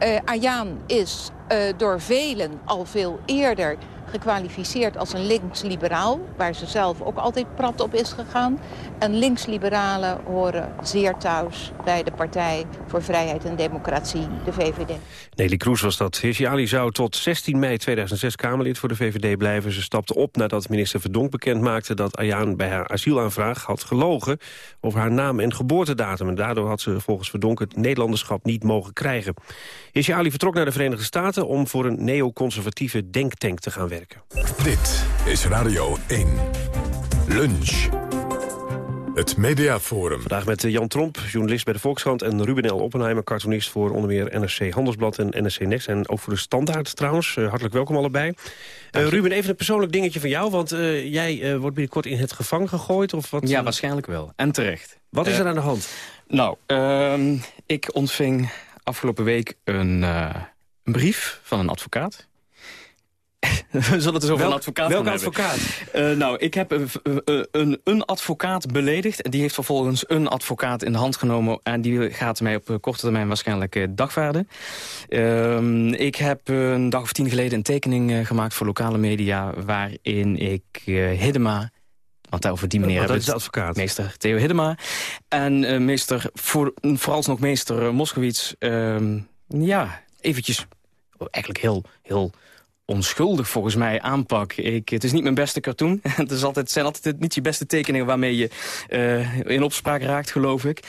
S24: Uh, Ayaan is uh, door velen al veel eerder gekwalificeerd als een links-liberaal... waar ze zelf ook altijd prat op is gegaan. En links-liberalen horen zeer thuis bij de Partij voor Vrijheid en Democratie, de VVD.
S16: Nelly Kroes was dat. Hirsi Ali zou tot 16 mei 2006 Kamerlid voor de VVD blijven. Ze stapte op nadat minister Verdonk bekend maakte... dat Ayaan bij haar asielaanvraag had gelogen over haar naam en geboortedatum. En daardoor had ze volgens Verdonk het Nederlanderschap niet mogen krijgen. Hirsi Ali vertrok naar de Verenigde Staten... om voor een neoconservatieve denktank te gaan werken.
S1: Dit is Radio 1. Lunch. Het Mediaforum.
S16: Vandaag met Jan Tromp, journalist bij de Volkskrant... en Ruben L. Oppenheimer, cartoonist voor onder meer NRC Handelsblad en NRC Next. En ook voor de Standaard trouwens. Uh, hartelijk welkom allebei. Uh, Ruben, even een persoonlijk dingetje van jou. Want uh, jij wordt binnenkort in het gevangen gegooid? Of wat?
S25: Ja, waarschijnlijk wel. En terecht.
S16: Wat is er aan de hand?
S25: Nou, ehm, ik ontving afgelopen week een, een brief van een advocaat. We zullen het dus over
S16: Welk,
S25: een advocaat
S16: Welke advocaat?
S25: Uh, nou, ik heb een, een, een, advocaat beledigd. En die heeft vervolgens een advocaat in de hand genomen. En die gaat mij op korte termijn waarschijnlijk dagvaarden. Uh, ik heb een dag of tien geleden een tekening gemaakt voor lokale media... waarin ik Hiddema want over die meneer
S16: dat is de advocaat.
S25: Meester Theo Hiddema. En uh, meester, voor, vooralsnog meester uh, Moskowitz... Uh, ja, eventjes, eigenlijk heel, heel onschuldig volgens mij aanpak. Ik, het is niet mijn beste cartoon. het, is altijd, zijn altijd niet je beste tekeningen waarmee je uh, in opspraak raakt, geloof ik.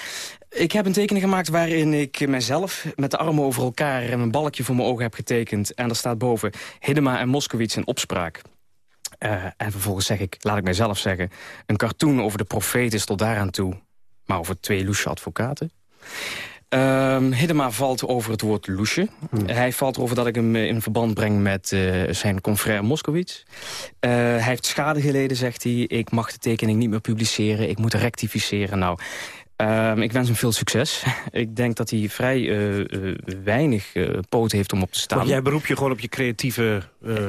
S25: Ik heb een tekening gemaakt waarin ik mezelf met de armen over elkaar... en een balkje voor mijn ogen heb getekend. En er staat boven Hiddema en Moskowitz in opspraak. Uh, en vervolgens zeg ik, laat ik mijzelf zeggen... een cartoon over de profeet is tot daaraan toe... maar over twee loesje advocaten. Um, Hiddema valt over het woord loesje. Hmm. Hij valt erover dat ik hem in verband breng met uh, zijn confrère Moskowitz. Uh, hij heeft schade geleden, zegt hij. Ik mag de tekening niet meer publiceren. Ik moet rectificeren. Nou, Um, ik wens hem veel succes. ik denk dat hij vrij uh, uh, weinig uh, poot heeft om op te staan.
S16: Jij beroep je gewoon op je creatieve...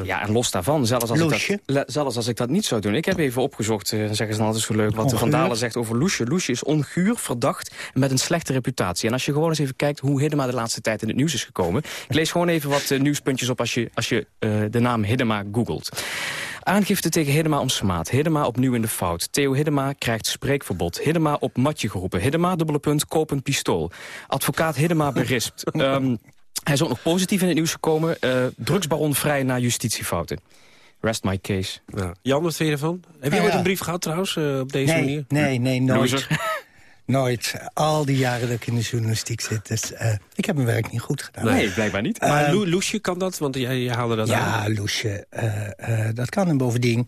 S25: Ja, en los daarvan. Zelfs als, ik dat, zelfs als ik dat niet zou doen. Ik heb even opgezocht, zeggen ze dan altijd zo leuk... wat de Van Dalen zegt over Loesje. Loesje is onguur, verdacht en met een slechte reputatie. En als je gewoon eens even kijkt hoe Hiddema de laatste tijd in het nieuws is gekomen... ik lees gewoon even wat nieuwspuntjes op als je, als je de naam Hiddema googelt. Aangifte tegen Hiddema om smaad. Hiddema opnieuw in de fout. Theo Hiddema krijgt spreekverbod. Hiddema op matje geroepen. Hiddema, dubbele punt, koop een pistool. Advocaat Hiddema berispt. um, hij is ook nog positief in het nieuws gekomen. Uh, drugsbaron vrij na justitiefouten. Rest my case.
S16: Ja. Jan, wat vind je ervan? Heb je ooit een brief gehad trouwens, uh, op deze
S26: nee,
S16: manier?
S26: Nee, nee, nooit.
S27: Nooit. Al die jaren dat ik in de journalistiek zit. Dus uh, ik heb mijn werk niet goed gedaan.
S16: Nee, blijkbaar niet. Maar uh, Loesje kan dat? Want jij, haalde dat
S27: ja,
S16: aan.
S27: Ja, Loesje, uh, dat kan. En bovendien,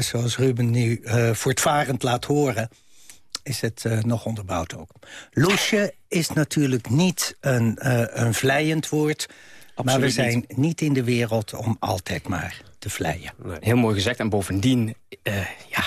S27: zoals Ruben nu voortvarend laat horen... is het nog onderbouwd ook. Loesje is natuurlijk niet een, een vlijend woord...
S25: Absoluut
S27: maar we zijn
S25: niet.
S27: niet in de wereld om altijd maar te vleien.
S25: Heel mooi gezegd. En bovendien, uh, ja,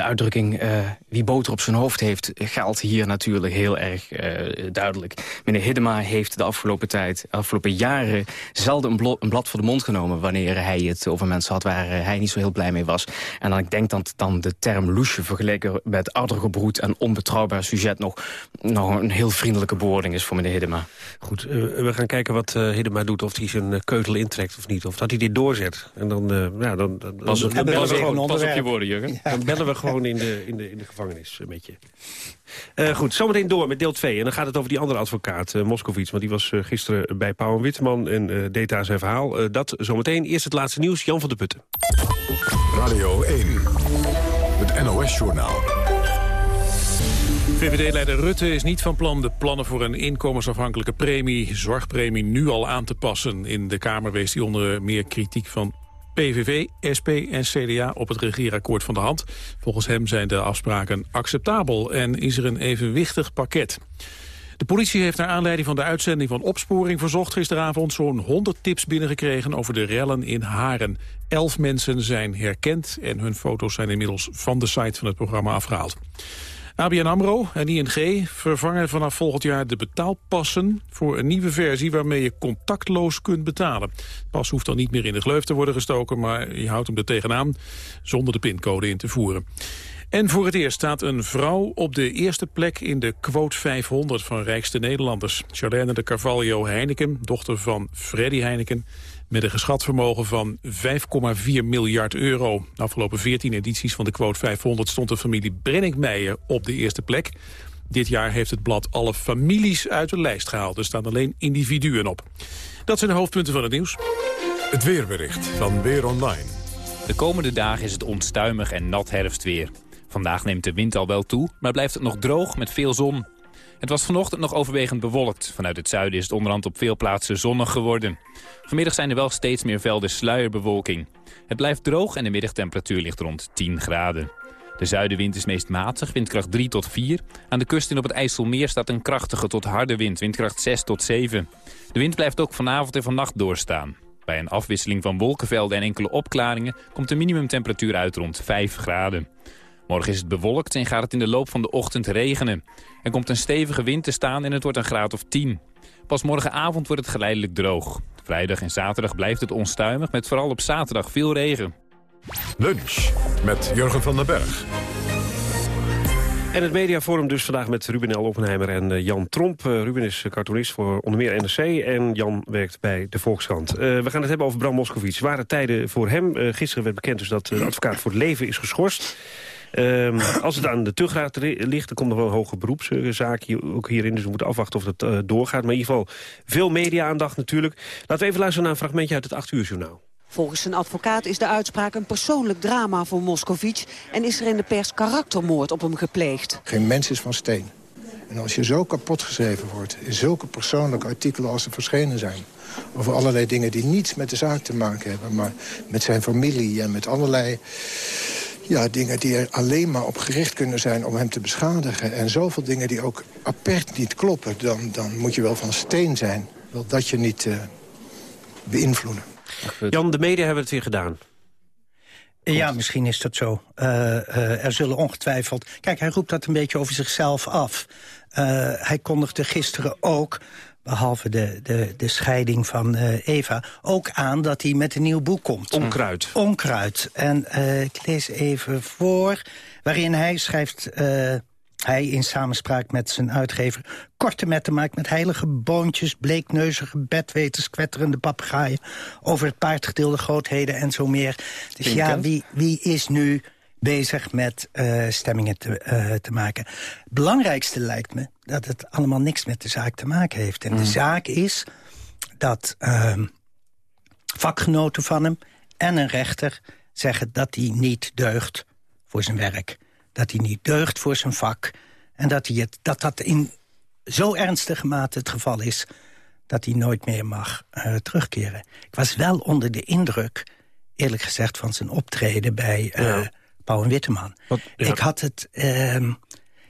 S25: de uitdrukking uh, wie boter op zijn hoofd heeft... geldt hier natuurlijk heel erg uh, duidelijk. Meneer Hiddema heeft de afgelopen tijd, de afgelopen jaren... zelden een, een, blad voor de mond genomen... wanneer hij het over mensen had waar hij niet zo heel blij mee was. En dan, ik denk dat dan de term loesje vergeleken met oudergebroed... en onbetrouwbaar sujet nog, nog een heel vriendelijke bewoording is voor meneer Hiddema.
S16: Goed, we gaan kijken wat Hiddema doet. Of hij zijn keutel intrekt of niet. Of dat hij dit doorzet. En dan, ja, dan, dan,
S25: pas,
S16: dan,
S25: dan,
S16: bellen we gewoon
S25: pas op je woorden, Jurgen.
S16: Dan bellen we gewoon in de, in de, in de gevangenis met je. Uh, goed, zometeen door met deel 2. En dan gaat het over die andere advocaat, uh, Moskovits. Want die was uh, gisteren bij Pauw en Witteman en deed daar zijn verhaal. dat zometeen. Eerst het laatste nieuws, Jan van der Putten.
S1: Radio 1, het NOS-journaal.
S2: VVD-leider Rutte is niet van plan de plannen voor een inkomensafhankelijke premie, zorgpremie, nu al aan te passen. In de Kamer wees hij onder meer kritiek van PVV, SP en CDA op het regeerakkoord van de hand. Volgens hem zijn de afspraken acceptabel en is er een evenwichtig pakket. De politie heeft naar aanleiding van de uitzending van Opsporing Verzocht gisteravond zo'n 100 tips binnengekregen over de rellen in Haren. Elf mensen zijn herkend en hun foto's zijn inmiddels van de site van het programma afgehaald. ABN AMRO en ING vervangen vanaf volgend jaar de betaalpassen voor een nieuwe versie waarmee je contactloos kunt betalen. Pas hoeft dan niet meer in de gleuf te worden gestoken, maar je houdt hem er tegenaan zonder de pincode in te voeren. En voor het eerst staat een vrouw op de eerste plek in de quote 500 van rijkste Nederlanders. Charlène de Carvalho Heineken, dochter van Freddy Heineken, met een geschat vermogen van 5,4 miljard euro. De afgelopen 14 edities van de quote 500 stond de familie Brenninkmeijer op de eerste plek. Dit jaar heeft het blad alle families uit de lijst gehaald. Er staan alleen individuen op. Dat zijn de hoofdpunten van het nieuws.
S1: Het weerbericht van Weer Online.
S28: De komende dagen is het onstuimig en nat herfstweer. Vandaag neemt de wind al wel toe, maar blijft het nog droog met veel zon. Het was vanochtend nog overwegend bewolkt. Vanuit het zuiden is het onderhand op veel plaatsen zonnig geworden. Vanmiddag zijn er wel steeds meer velden sluierbewolking. Het blijft droog en de middagtemperatuur ligt rond 10 graden. De zuidenwind is meest matig, windkracht 3 tot 4. Aan de kust en op het IJsselmeer staat een krachtige tot harde wind, windkracht 6 tot 7. De wind blijft ook vanavond en vannacht doorstaan. Bij een afwisseling van wolkenvelden en enkele opklaringen komt de minimumtemperatuur uit rond 5 graden. Morgen is het bewolkt en gaat het in de loop van de ochtend regenen. Er komt een stevige wind te staan en het wordt een graad of 10. Pas morgenavond wordt het geleidelijk droog. Vrijdag en zaterdag blijft het onstuimig met vooral op zaterdag veel regen.
S1: Lunch met Jurgen van den Berg.
S16: En het mediaforum dus vandaag met Ruben L. Oppenheimer en uh, Jan Tromp. Uh, Ruben is cartoonist voor onder meer NRC en Jan werkt bij de Volkskrant. Uh, we gaan het hebben over Bram Moskowitz. Zware tijden voor hem. gisteren werd bekend dus dat de advocaat voor het leven is geschorst. Um, als het aan de tugraad ligt, dan komt nog wel een hoge beroepszaak hier, ook hierin. Dus we moeten afwachten of dat uh, doorgaat. Maar in ieder geval veel media-aandacht natuurlijk. Laten we even luisteren naar een fragmentje uit het 8 uur journaal.
S29: Volgens zijn advocaat is de uitspraak een persoonlijk drama voor Moscovici... en is er in de pers karaktermoord op hem gepleegd.
S30: Geen mens is van steen. En als je zo kapot geschreven wordt in zulke persoonlijke artikelen als er verschenen zijn... over allerlei dingen die niets met de zaak te maken hebben... maar met zijn familie en met allerlei ja, dingen die er alleen maar op gericht kunnen zijn om hem te beschadigen... en zoveel dingen die ook apert niet kloppen... dan, dan moet je wel van steen zijn. Wel dat je niet uh, beïnvloeden.
S16: Jan, de media hebben het weer gedaan.
S27: Ja, misschien is dat zo. Uh, uh, er zullen ongetwijfeld... Kijk, hij roept dat een beetje over zichzelf af. Uh, hij kondigde gisteren ook behalve de, de, de scheiding van uh, Eva... ook aan dat hij met een nieuw boek komt.
S16: Onkruid.
S27: Onkruid. En uh, ik lees even voor, waarin hij schrijft... Uh, hij in samenspraak met zijn uitgever korte metten maakt... met heilige boontjes, bleekneuzige bedweters, kwetterende papegaaien... over het paardgedeelde grootheden en zo meer. Dus ja, wie, wie is nu bezig met uh, stemmingen te, uh, te maken. Het belangrijkste lijkt me dat het allemaal niks met de zaak te maken heeft. En mm. de zaak is dat uh, vakgenoten van hem en een rechter zeggen dat hij niet deugt voor zijn werk. Dat hij niet deugt voor zijn vak. En dat, hij het, dat dat in zo ernstige mate het geval is... dat hij nooit meer mag uh, terugkeren. Ik was wel onder de indruk, eerlijk gezegd... van zijn optreden bij uh, ja. Pauw en Witteman. Wat, ja. Ik had het... Uh,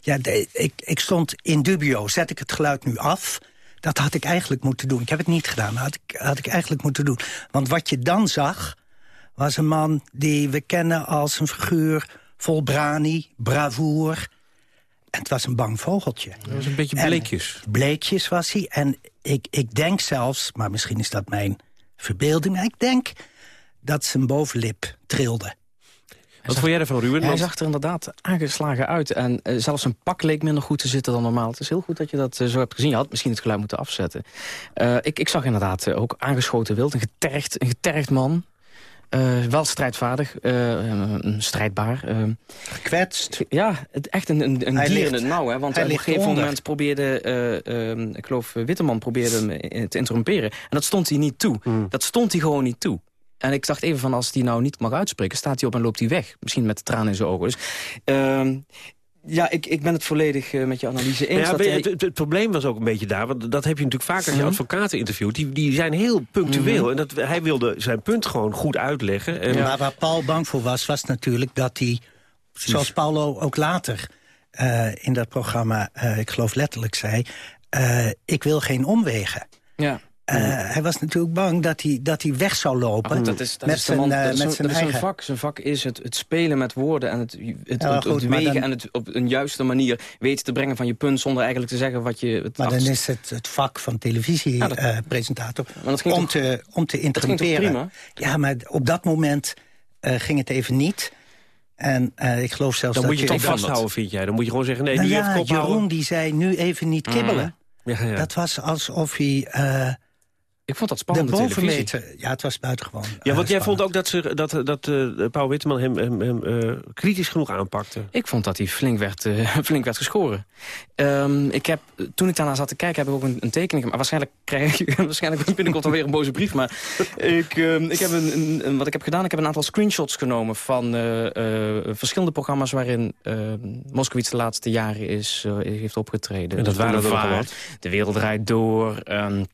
S27: ja, de, ik, ik stond in dubio. Zet ik het geluid nu af? Dat had ik eigenlijk moeten doen. Ik heb het niet gedaan, dat had ik, had ik eigenlijk moeten doen. Want wat je dan zag, was een man die we kennen als een figuur... vol brani, bravoer. En het was een bang vogeltje.
S16: Dat was een beetje bleekjes.
S27: En bleekjes was hij. En ik, ik denk zelfs, maar misschien is dat mijn verbeelding... maar ik denk dat zijn bovenlip trilde.
S16: Wat vond jij ervan, Ruben?
S25: Hij zag er inderdaad aangeslagen uit. En uh, zelfs zijn pak leek minder goed te zitten dan normaal. Het is heel goed dat je dat uh, zo hebt gezien. Je had misschien het geluid moeten afzetten. Uh, ik, ik zag inderdaad ook aangeschoten wild. Een getergd, een getergd man. wel strijdvaardig, strijdbaar.
S27: Gekwetst?
S25: Ja, het, echt een, een, een dier in het nauw. Hè? Want op een gegeven
S27: onder.
S25: moment probeerde, ik geloof Witteman probeerde hem te interromperen. En dat stond hij niet toe. Mm. Dat stond hij gewoon niet toe. En ik dacht even van, als hij nou niet mag uitspreken... staat hij op en loopt hij weg. Misschien met de tranen in zijn ogen. Dus, uh, ja, ik, ik ben het volledig uh, met je analyse eens.
S16: Ja,
S25: dat
S16: het, het, het, probleem was ook een beetje daar. Want dat heb je natuurlijk vaak als je -hmm. advocaten interviewt. Die, die zijn heel punctueel. Mm -hmm. En dat, hij wilde zijn punt gewoon goed uitleggen. En...
S27: Ja, maar waar Paul bang voor was, was natuurlijk dat hij... zoals Paulo ook later uh, in dat programma, uh, ik geloof letterlijk zei... ik wil geen omwegen.
S25: Ja.
S27: Uh, hij was natuurlijk bang dat hij, dat hij weg zou lopen
S25: dat is, dat
S27: met
S25: is
S27: zijn,
S25: man,
S27: uh,
S25: dat is,
S27: met zijn eigen...
S25: een vak. Zijn vak is het, het spelen met woorden en het, het, ja, het, goed, het wegen dan... en het op een juiste manier weten te brengen van je punt... zonder eigenlijk te zeggen wat je... Het
S27: maar dan is het het vak van televisiepresentator ja, uh, om, te, om te interromperen. Ja, maar op dat moment uh, ging het even niet... En uh, ik geloof zelfs
S16: dan
S27: dat
S16: moet je, je toch vasthouden, vind jij? Dan moet je gewoon zeggen, nee,
S27: nou
S16: nu
S27: ja,
S16: even
S27: Jeroen die zei, nu even niet kibbelen.
S16: Mm. Ja, ja.
S27: Dat was alsof hij...
S25: Ik vond dat spannend.
S27: De bovenmeter, ja, het was buitengewoon.
S16: Ja, want
S27: uh,
S16: jij vond ook dat, ze, dat, dat uh, Paul Witteman hem, hem, hem uh, kritisch genoeg aanpakte.
S25: Ik vond dat hij flink werd, flink werd geschoren. Um, ik heb, toen ik daarna zat te kijken, heb ik ook een, een tekening gemaakt. Waarschijnlijk krijg ik waarschijnlijk binnenkort alweer een boze brief. Maar ik, um, ik heb een, een, een, wat ik heb gedaan, ik heb een aantal screenshots genomen van verschillende programma's waarin Moskowitz de laatste jaren is, heeft opgetreden.
S16: En dat waren er wat.
S25: De Wereld Draait Door... Um,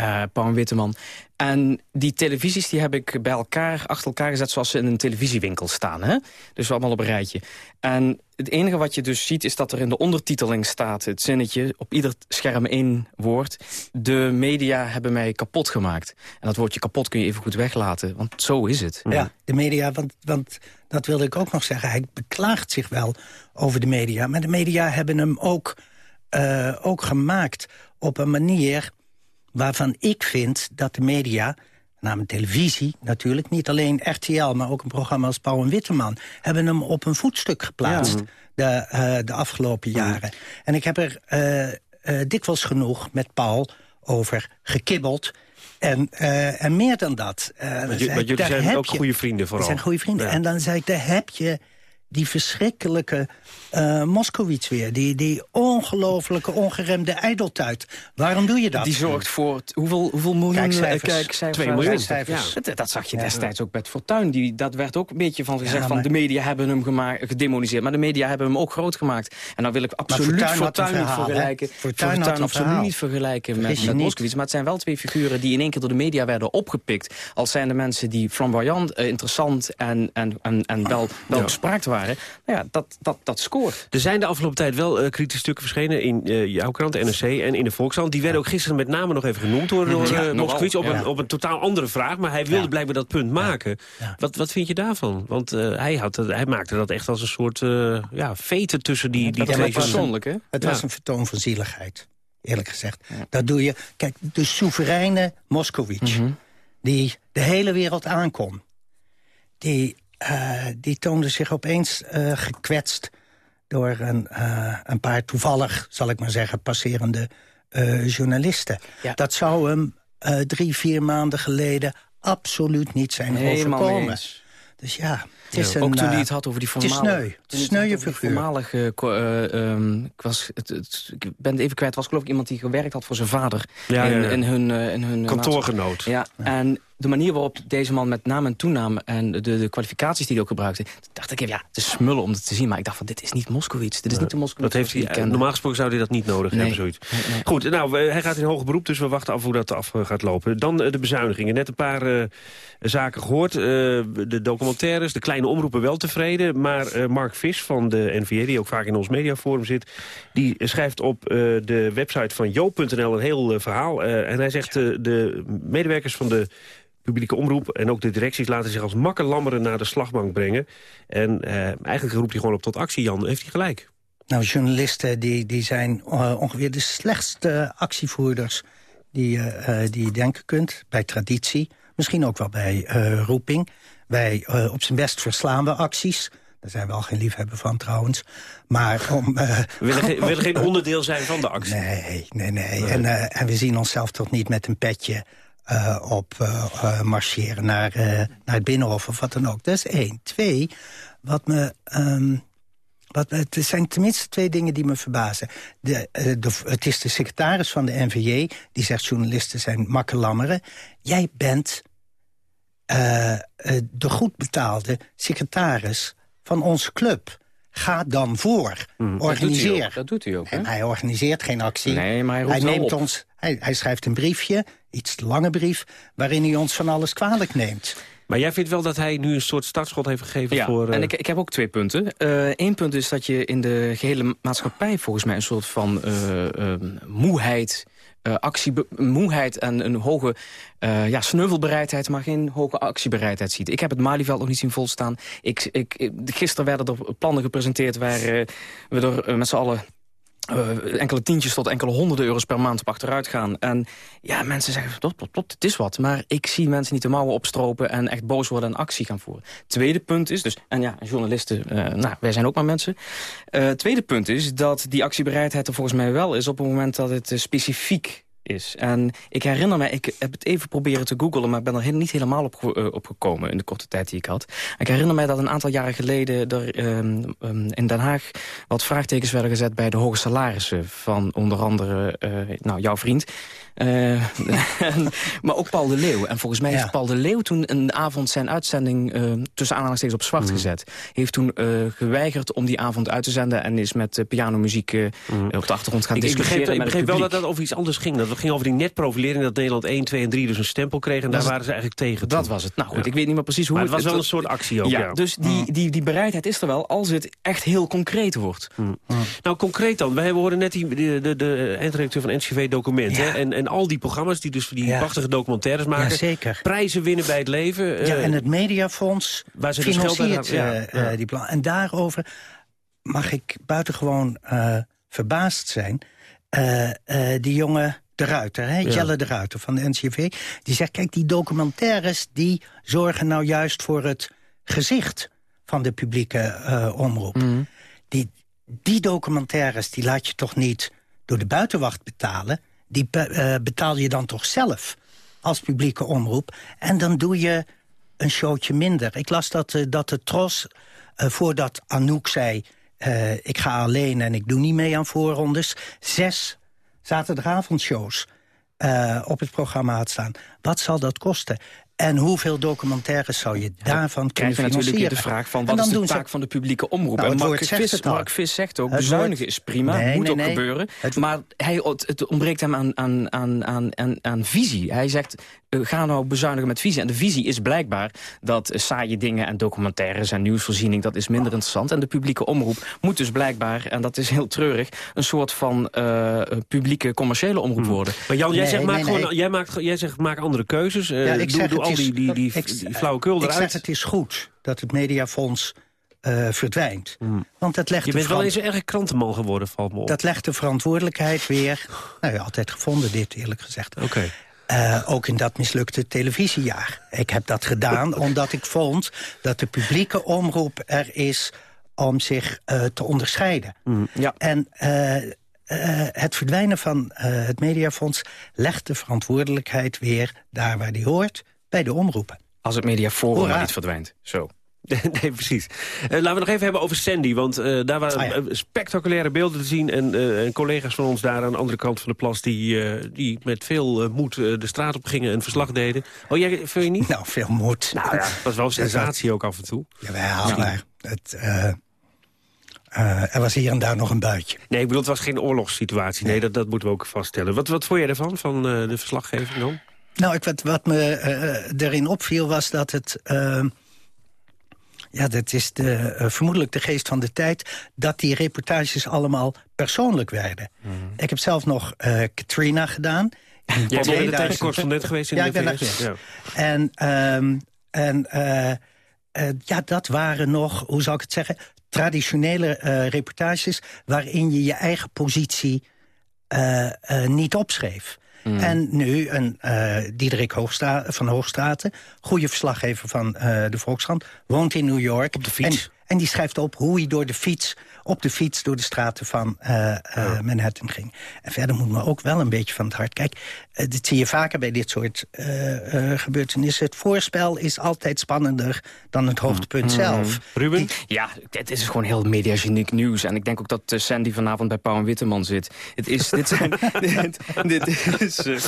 S25: uh, Paul Witteman. En die televisies die heb ik bij elkaar, achter elkaar gezet... zoals ze in een televisiewinkel staan. Hè? Dus allemaal op een rijtje. En het enige wat je dus ziet is dat er in de ondertiteling staat... het zinnetje, op ieder scherm één woord... de media hebben mij kapot gemaakt. En dat woordje kapot kun je even goed weglaten, want zo is het.
S27: Ja, de media, want, want dat wilde ik ook nog zeggen. Hij beklaagt zich wel over de media. Maar de media hebben hem ook, uh, ook gemaakt op een manier waarvan ik vind dat de media, namelijk televisie natuurlijk... niet alleen RTL, maar ook een programma als Pauw en Witteman... hebben hem op een voetstuk geplaatst ja. de, uh, de afgelopen jaren. Ja. En ik heb er uh, uh, dikwijls genoeg met Paul over gekibbeld... En, en meer dan dat.
S16: Maar jullie zijn ook
S27: je,
S16: goede vrienden vooral.
S27: We zijn goede vrienden. Ja. En dan zei ik, daar heb je die verschrikkelijke uh, Moskowitz weer. Die, die ongelooflijke, ongeremde ijdeltuit. Waarom doe je dat?
S25: Die zorgt voor hoeveel, hoeveel miljoen
S27: kijkcijfers.
S25: kijkcijfers.
S16: Twee miljoen.
S25: Kijkcijfers. Ja. Dat, dat zag je destijds ook met Fortuyn. Die, dat werd ook een beetje van gezegd ja, van de media hebben hem gemaakt, gedemoniseerd. Maar de media hebben hem ook groot gemaakt. En dan wil ik absoluut
S27: Fortuyn,
S25: Fortuyn niet
S27: verhaal,
S25: vergelijken.
S27: Fortuyn,
S25: Fortuyn absoluut niet vergelijken met, met Moskowitz. Maar het zijn wel twee figuren die in één keer door de media werden opgepikt. Als zijn de mensen die flamboyant, uh, interessant en, en, en, en wel, wel bespraakt waren. Nou ja, dat, dat, dat scoort.
S16: Er zijn de afgelopen tijd wel uh, kritische stukken verschenen in uh, jouw krant, de NRC en in de Volkskrant. Die werden ook gisteren met name nog even genoemd door, door uh, Moskowitz op, ja. een, op een totaal andere vraag. Maar hij wilde ja. blijkbaar dat punt maken. Ja. Wat, wat vind je daarvan? Want hij, had, hij maakte dat echt als een soort ja, veten tussen die, die
S25: twee persoonlijk, hè?
S27: Het was een vertoon van zieligheid, eerlijk gezegd. Dat doe je... Kijk, de soevereine Moskowitz, mm -hmm. die de hele wereld aankon... die uh, die toonde zich opeens uh, gekwetst door een, uh, een paar toevallig, zal ik maar zeggen, passerende journalisten. Ja. Dat zou hem drie, vier maanden geleden absoluut niet zijn
S25: Helemaal
S27: overkomen. Dus ja, het is
S25: ja,
S27: een,
S25: Ook toen hij het had over die voormalige...
S27: Het is sneu. Figuur.
S25: Voormalige... Uh, um, ik, was, het, het, ik ben het even kwijt. was geloof ik iemand die gewerkt had voor zijn vader.
S16: Ja,
S25: in,
S16: ja.
S25: in hun... Uh, in hun
S16: Kantoorgenoot.
S25: Ja, en de manier waarop deze man met naam en toenaam... en de, de kwalificaties die hij ook gebruikte... dacht ik, ja, het is smullen om het te zien. Maar ik dacht van, dit is niet Moskowitz. Dit is niet de Moskowitz
S16: dat heeft hij. Normaal gesproken zou hij dat niet nodig
S25: Nee.
S16: hebben, zoiets.
S25: Nee, nee.
S16: Goed, nou, hij gaat in hoger beroep, dus we wachten af hoe dat af eh, gaat lopen. Dan eh, de bezuinigingen. Net een paar eh, zaken gehoord. Eh, de documentaires, de kleine omroepen wel tevreden. Maar Mark Vis van de NVA, die ook vaak in ons mediaforum zit... die schrijft op de website van joop.nl een heel verhaal. En hij zegt, de medewerkers van de publieke omroep... en ook de directies laten zich als makkenlammeren naar de slagbank brengen. En eh, eigenlijk roept hij gewoon op tot actie, Jan. Heeft hij gelijk?
S27: Nou, journalisten die, die zijn eh, ongeveer de slechtste actievoerders die, je, eh, die je denken kunt. Bij traditie, misschien ook wel bij roeping. Wij op zijn best verslaan we acties. Daar zijn we al geen liefhebber van trouwens. Maar om...
S16: We willen, willen geen onderdeel zijn van de actie.
S27: Nee, nee, nee. En, en we zien onszelf toch niet met een petje eh, op eh, eh, marcheren naar, naar het Binnenhof of wat dan ook. Dat is één. Twee, wat me... ehm, wat, er zijn tenminste twee dingen die me verbazen. De, het is de secretaris van de NVJ die zegt journalisten zijn makkelammeren. Jij bent de goed betaalde secretaris van onze club. Ga dan voor.
S25: Dat
S27: Organiseer.
S25: doet hij ook. Dat doet hij ook, hè?
S27: En hij organiseert geen actie.
S25: Nee, maar hij roept wel
S27: neemt
S25: op.
S27: ons. Hij, hij schrijft een briefje, iets te lange brief, waarin hij ons van alles kwalijk neemt.
S16: Maar jij vindt wel dat hij nu een soort startschot heeft gegeven
S25: Ja,
S16: voor... eh,
S25: en ik, ik heb ook twee punten. Eén punt is dat je in de gehele maatschappij volgens mij een soort van eh, eh, moeheid... eh, actiemoeheid en een hoge eh, ja, sneuvelbereidheid... maar geen hoge actiebereidheid ziet. Ik heb het Malieveld nog niet zien volstaan. Ik, ik, gisteren werden er plannen gepresenteerd... waar eh, we eh, met z'n allen eh, enkele tientjes tot enkele honderden euro's per maand achteruit gaan. En ja, mensen zeggen, klopt, klopt, klopt, het is wat. Maar ik zie mensen niet de mouwen opstropen en echt boos worden en actie gaan voeren. Tweede punt is, dus, en ja, journalisten, eh, nou, wij zijn ook maar mensen. Eh, tweede punt is dat die actiebereidheid er volgens mij wel is op het moment dat het specifiek is. En ik herinner me, ik heb het even proberen te googlen... maar ben er niet helemaal op, eh, op gekomen in de korte tijd die ik had. Ik herinner mij dat een aantal jaren geleden... er ehm, ehm, in Den Haag wat vraagtekens werden gezet... bij de hoge salarissen van onder andere eh, nou, jouw vriend... Eh, maar ook Paul de Leeuw. En volgens mij
S27: Ja.
S25: heeft Paul de Leeuw toen een avond zijn uitzending... eh, tussen aanhalingstekens op zwart gezet. Heeft toen geweigerd om die avond uit te zenden... en is met uh, pianomuziek eh, op de achtergrond gaan
S16: ik, ik
S25: discussiëren
S16: begreep, ik begreep wel dat dat over iets anders ging. Dat het ging over die netprofilering, dat Nederland 1, 2 en 3 dus een stempel kreeg. En daar waren ze eigenlijk tegen.
S25: Dat
S16: toen.
S25: was het. Nou goed,
S16: Ja.
S25: ik weet niet meer precies hoe
S16: Maar het was wel een soort actie ook, ja.
S25: Dus die, die, die bereidheid is er wel als het echt heel concreet wordt.
S16: Nou, concreet dan. Wij horen net die, de, de, de eindredacteur van NCV Document. Hè? En, en al die programma's die dus die prachtige documentaires maken.
S27: Ja, zeker.
S16: Prijzen winnen bij het leven.
S27: Ja,
S16: eh,
S27: en het Mediafonds
S16: waar ze dus geld aan
S27: financiert
S16: hebben, ja,
S27: eh, eh, die plan. En daarover mag ik buitengewoon verbaasd zijn. Die jongen de Ruiter, hè?
S16: Ja.
S27: Jelle de Ruiter van de NCV... die zegt, kijk, die documentaires... die zorgen nou juist voor het gezicht van de publieke eh, omroep. Die, die documentaires, die laat je toch niet door de buitenwacht betalen... die be- eh, betaal je dan toch zelf als publieke omroep. En dan doe je een showtje minder. Ik las dat, eh, dat de Tros, voordat Anouk zei... ik ga alleen en ik doe niet mee aan voorrondes... zes zaterdagavondshows eh, op het programma had staan. Wat zal dat kosten? En hoeveel documentaires zou je daarvan kunnen
S25: krijgen we natuurlijk weer
S27: financieren?
S25: de vraag van
S27: En
S25: wat
S27: dan
S25: is de
S27: doen ze-
S25: taak van de publieke omroep?
S27: Nou,
S25: en Mark Vis. Mark zegt ook,
S27: Het
S25: bezuinigen
S27: woord-
S25: is prima,
S27: Nee,
S25: moet
S27: nee,
S25: ook
S27: nee.
S25: gebeuren.
S27: Het-
S25: Maar hij, het ontbreekt hem aan, aan, aan, aan, aan, aan visie. Hij zegt, eh, ga nou bezuinigen met visie. En de visie is blijkbaar dat eh, saaie dingen en documentaires en nieuwsvoorziening... dat is minder interessant. En de publieke omroep moet dus blijkbaar, en dat is heel treurig... een soort van eh, publieke commerciële omroep worden.
S16: Maar Jan, jij, zegt, maak gewoon. Jij, maakt, jij zegt maak andere keuzes.
S27: Ja, ik
S16: doe
S27: zeg,
S16: doe
S27: het
S16: al die, die, die,
S27: ik-
S16: die flauwekul
S27: Ik
S16: eruit.
S27: zeg, het is goed dat het Mediafonds eh, verdwijnt. Want dat legt
S16: Hmm. je bent wel eens een erg krantenman geworden, valt me op.
S27: Dat legt de verantwoordelijkheid weer... nou ja, altijd gevonden dit, eerlijk gezegd.
S16: Oké.
S27: Eh, ook in dat mislukte televisiejaar. Ik heb dat gedaan omdat ik vond dat de publieke omroep er is... om zich eh, te onderscheiden.
S25: Ja.
S27: En het verdwijnen van het Mediafonds... legt de verantwoordelijkheid weer daar waar die hoort... bij de omroepen.
S25: Als het mediaforum maar niet verdwijnt. Zo.
S16: nee, precies. Uh, laten we nog even hebben over Sandy. Want uh, daar waren
S27: Ah, ja.
S16: uh, spectaculaire beelden te zien. En, en, collega's van ons daar aan de andere kant van de plas... die, die met veel moed de straat op gingen en verslag deden. Oh, jij, vind je niet?
S27: Nou, veel moed.
S16: Nou ja, dat was wel een sensatie ook af en toe.
S27: Jawel, ja. maar het, er was hier en daar nog een buitje.
S16: Nee, ik bedoel, het was geen oorlogssituatie. Nee, dat, dat moeten we ook vaststellen. Wat, wat vond jij ervan, van de verslaggeving dan?
S27: Nou, ik, wat, wat me erin opviel was dat het... Ja, dat is de, uh, vermoedelijk de geest van de tijd... dat die reportages allemaal persoonlijk werden. Mm. Ik heb zelf nog Katrina gedaan.
S16: Jij bent tijdje correspondent geweest in
S27: ja,
S16: de
S27: ik ben
S16: VS.
S27: Ja. En, um, en ja, dat waren nog, hoe zou ik het zeggen... traditionele reportages waarin je je eigen positie niet opschreef. Mm. En nu een uh, Diederik Hoogstra van Hoogstraten, goede verslaggever van uh, de Volkskrant, woont in New York.
S16: Op de fiets.
S27: En, en die schrijft op hoe hij door de fiets, op de fiets door de straten van uh, ja. Manhattan ging. En verder moet me ook wel een beetje van het hart. Kijk, dit zie je vaker bij dit soort gebeurtenissen. Het voorspel is altijd spannender dan het hoogtepunt mm. zelf.
S16: Ruben?
S25: Die, ja, het is gewoon heel mediageniek nieuws. En ik denk ook dat Sandy vanavond bij Pauw en Witteman zit. Het is, dit, zijn, dit, dit, is, uh,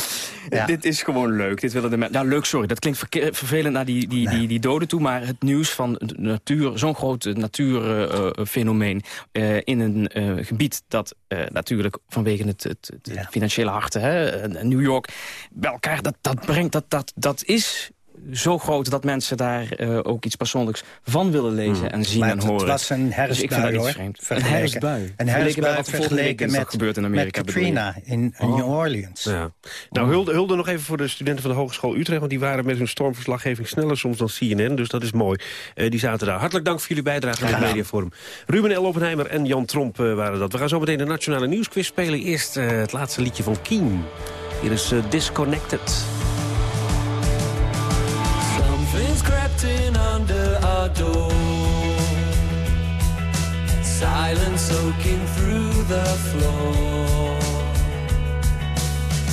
S25: ja. dit is gewoon leuk. Dit willen de nou, leuk, sorry. Dat klinkt vervelend naar die, die, nee. die, die doden toe. Maar het nieuws van de natuur, zo'n groot natuurfenomeen... Uh, in een uh, gebied dat natuurlijk vanwege het, het, het ja. financiële harte... Hè, New York, bij elkaar, dat, dat brengt... Dat, dat, dat is zo groot dat mensen daar uh, ook iets persoonlijks van willen lezen
S27: Hmm.
S25: en zien
S27: maar
S25: en horen.
S27: Het was een herfstbui,
S25: dus
S27: hoor.
S25: Vreemd. Een herfstbui.
S27: Een herfstbui vergeleken met,
S25: gebeurt in Amerika,
S27: met Katrina in oh. New Orleans.
S16: Ja. Nou, hulde, hulde nog even voor de studenten van de Hogeschool Utrecht... want die waren met hun stormverslaggeving sneller soms dan CNN... dus dat is mooi. Uh, die zaten daar. Hartelijk dank voor jullie bijdrage aan het Mediaforum. Ruben L. Oppenheimer en Jan Tromp uh, waren dat. We gaan zo meteen de Nationale Nieuwsquiz spelen. Eerst uh, het laatste liedje van Keen. Hier is Disconnected.
S31: Crept in under our door. Silence soaking through the floor.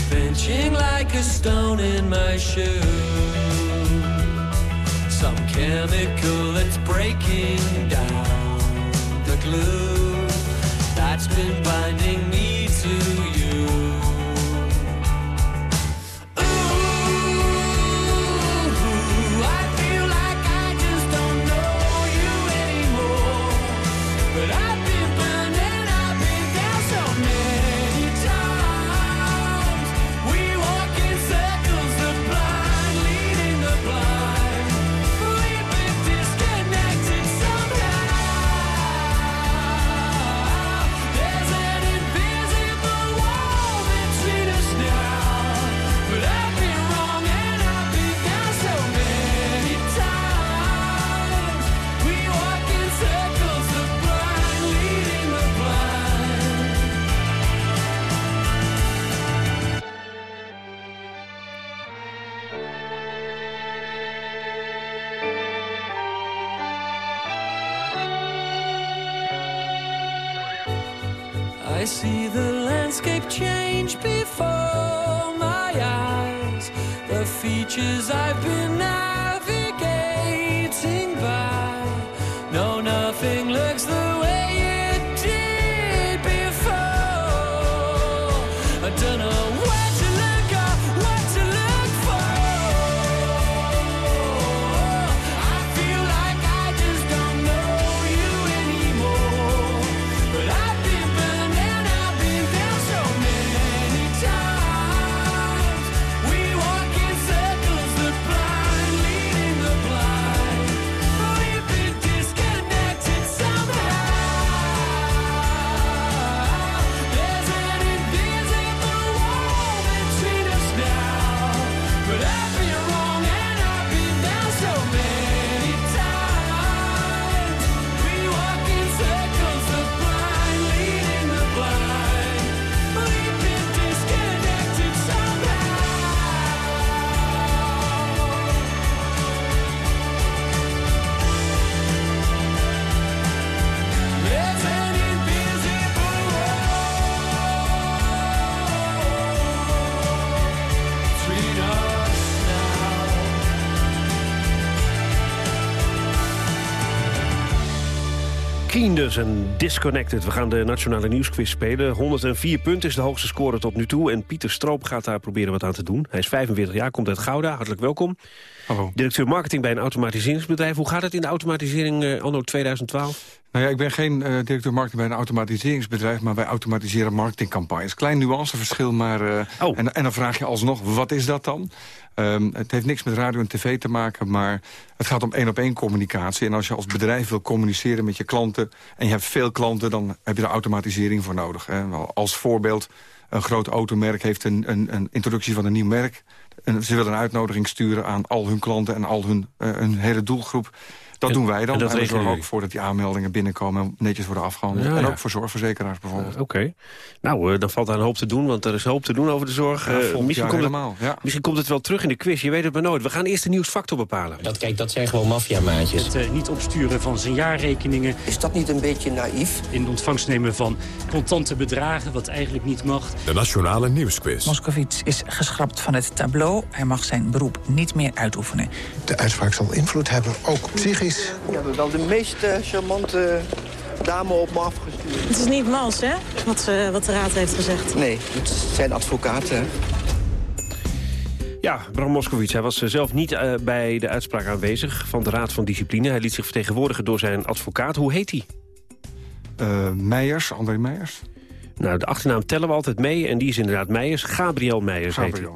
S31: Pinching like a stone in my shoe. Some chemical that's breaking down the glue that's been binding me to riches I've been.
S16: En Disconnected. We gaan de Nationale Nieuwsquiz spelen. 104 punten is de hoogste score tot nu toe. En Pieter Stroop gaat daar proberen wat aan te doen. Hij is 45 jaar, komt uit Gouda. Hartelijk welkom.
S32: Hallo.
S16: Directeur marketing bij een automatiseringsbedrijf. Hoe gaat het in de automatisering eh, anno 2012?
S32: Nou ja, ik ben geen eh, directeur marketing bij een automatiseringsbedrijf... maar wij automatiseren marketingcampagnes. Klein nuanceverschil, maar... eh,
S16: Oh.
S32: en, en dan vraag je alsnog, wat is dat dan? Ehm, het heeft niks met radio en tv te maken, maar het gaat om één-op-één communicatie. En als je als bedrijf wil communiceren met je klanten... en je hebt veel klanten, dan heb je er automatisering voor nodig. Hè. Als voorbeeld, een groot automerk heeft een, een, een introductie van een nieuw merk... En ze willen een uitnodiging sturen aan al hun klanten en al hun, eh, hun hele doelgroep. Dat
S16: En-
S32: doen wij dan.
S16: en dat
S32: we
S16: regelen
S32: zorgen ook voor dat die aanmeldingen binnenkomen... en netjes worden afgehandeld.
S16: Ja,
S32: en
S16: ja.
S32: ook voor zorgverzekeraars bijvoorbeeld.
S16: Oké. Nou, eh, dan valt daar een hoop te doen, want er is hoop te doen over de zorg.
S32: Ja,
S16: Eh, misschien, komt
S32: helemaal, ja.
S16: het, misschien komt het wel terug in de quiz, je weet het maar nooit. We gaan eerst de nieuwsfactor bepalen.
S33: Dat, kijk, dat zijn gewoon maffiamaatjes.
S34: Het eh, niet opsturen van zijn jaarrekeningen.
S33: Is dat niet een beetje naïef?
S34: In ontvangst nemen van contante bedragen, wat eigenlijk niet mag.
S1: De Nationale Nieuwsquiz.
S35: Moskovits is geschrapt van het tableau. Hij mag zijn beroep niet meer uitoefenen.
S30: De uitspraak zal invloed hebben, ook psychisch.
S17: We hebben wel de meest eh, charmante dame op me afgestuurd.
S26: Het is niet mals, hè? Wat, ze- wat de raad heeft gezegd.
S33: Nee, het zijn advocaten.
S16: Ja, Bram Moskowitz. Hij was eh, zelf niet eh, bij de uitspraak aanwezig van de Raad van Discipline. Hij liet zich vertegenwoordigen door zijn advocaat. Hoe heet hij?
S32: Eh, Meijers, André Meijers.
S16: Nou, de achternaam tellen we altijd mee en die is inderdaad Meijers. Gabriel Meijers heet hij.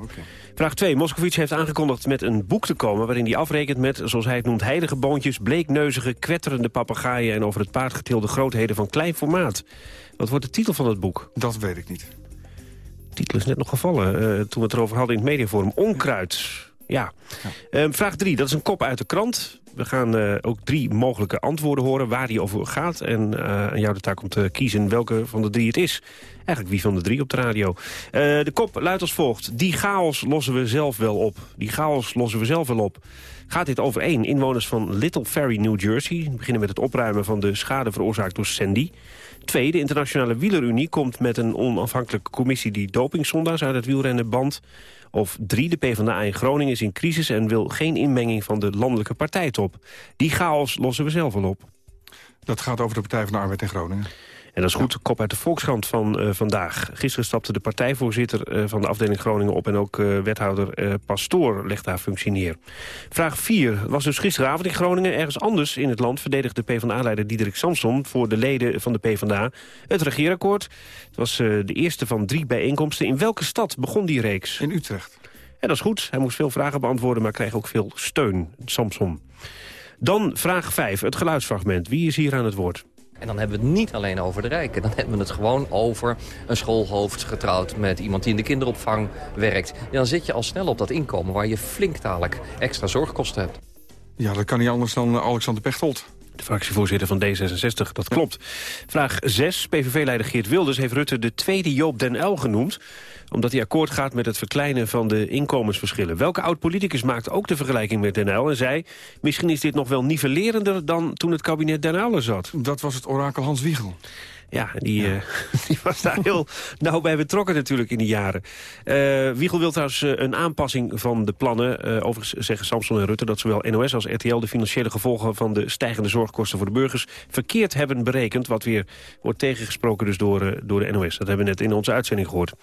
S16: Vraag 2. Moskowitz heeft aangekondigd met een boek te komen... waarin hij afrekent met, zoals hij het noemt, heilige boontjes... bleekneuzige, kwetterende papegaaien... en over het paard getilde grootheden van klein formaat. Wat wordt de titel van het boek?
S32: Dat weet ik niet.
S16: De titel is net nog gevallen eh, toen we het erover hadden in het mediaforum. Onkruid. Ja. Ehm, vraag 3. Dat is een kop uit de krant. We gaan eh, ook drie mogelijke antwoorden horen waar die over gaat. En eh, aan jou de taak om te kiezen welke van de drie het is. Eigenlijk wie van de drie op de radio. Eh, de kop luidt als volgt. Die chaos lossen we zelf wel op. Die chaos lossen we zelf wel op. Gaat dit over één? Inwoners van Little Ferry, New Jersey... We beginnen met het opruimen van de schade veroorzaakt door Sandy. Twee, de Internationale Wielerunie komt met een onafhankelijke commissie... die dopingzonda's uit het wielrennen band. Of drie, de PvdA in Groningen is in crisis... en wil geen inmenging van de landelijke partijtop. Die chaos lossen we zelf wel op.
S32: Dat gaat over de Partij van de Arbeid in Groningen.
S16: En dat is goed, kop uit de Volkskrant van eh, vandaag. Gisteren stapte de partijvoorzitter eh, van de afdeling Groningen op... en ook eh, wethouder Pastoor legt haar functie neer. Vraag 4 was dus gisteravond in Groningen. Ergens anders in het land verdedigde PvdA-leider Diederik Samson... voor de leden van de PvdA het regeerakkoord. Het was de eerste van drie bijeenkomsten. In welke stad begon die reeks?
S32: In Utrecht.
S16: En dat is goed. Hij moest veel vragen beantwoorden, maar kreeg ook veel steun. Samson. Dan vraag 5, het geluidsfragment. Wie is hier aan het woord?
S36: En dan hebben we het niet alleen over de rijken. Dan hebben we het gewoon over een schoolhoofd getrouwd met iemand die in de kinderopvang werkt. En dan zit je al snel op dat inkomen waar je flink dadelijk extra zorgkosten hebt.
S32: Ja, dat kan niet anders dan eh, Alexander Pechtold.
S16: De fractievoorzitter van D66, dat klopt. Vraag 6. PVV-leider Geert Wilders heeft Rutte de tweede Joop den Uyl genoemd omdat hij akkoord gaat met het verkleinen van de inkomensverschillen. Welke oud-politicus maakte ook de vergelijking met Den Uyl en zei... misschien is dit nog wel nivellerender dan toen het kabinet Den Uyl zat.
S32: Dat was het orakel Hans Wiegel.
S16: Ja, die, eh, die was daar heel nauw bij betrokken natuurlijk in die jaren. Eh Wiegel wil trouwens eh, een aanpassing van de plannen. Eh, overigens zeggen Samson en Rutte dat zowel NOS als RTL... de financiële gevolgen van de stijgende zorgkosten voor de burgers... verkeerd hebben berekend, wat weer wordt tegengesproken dus door, door de NOS. Dat hebben we net in onze uitzending gehoord.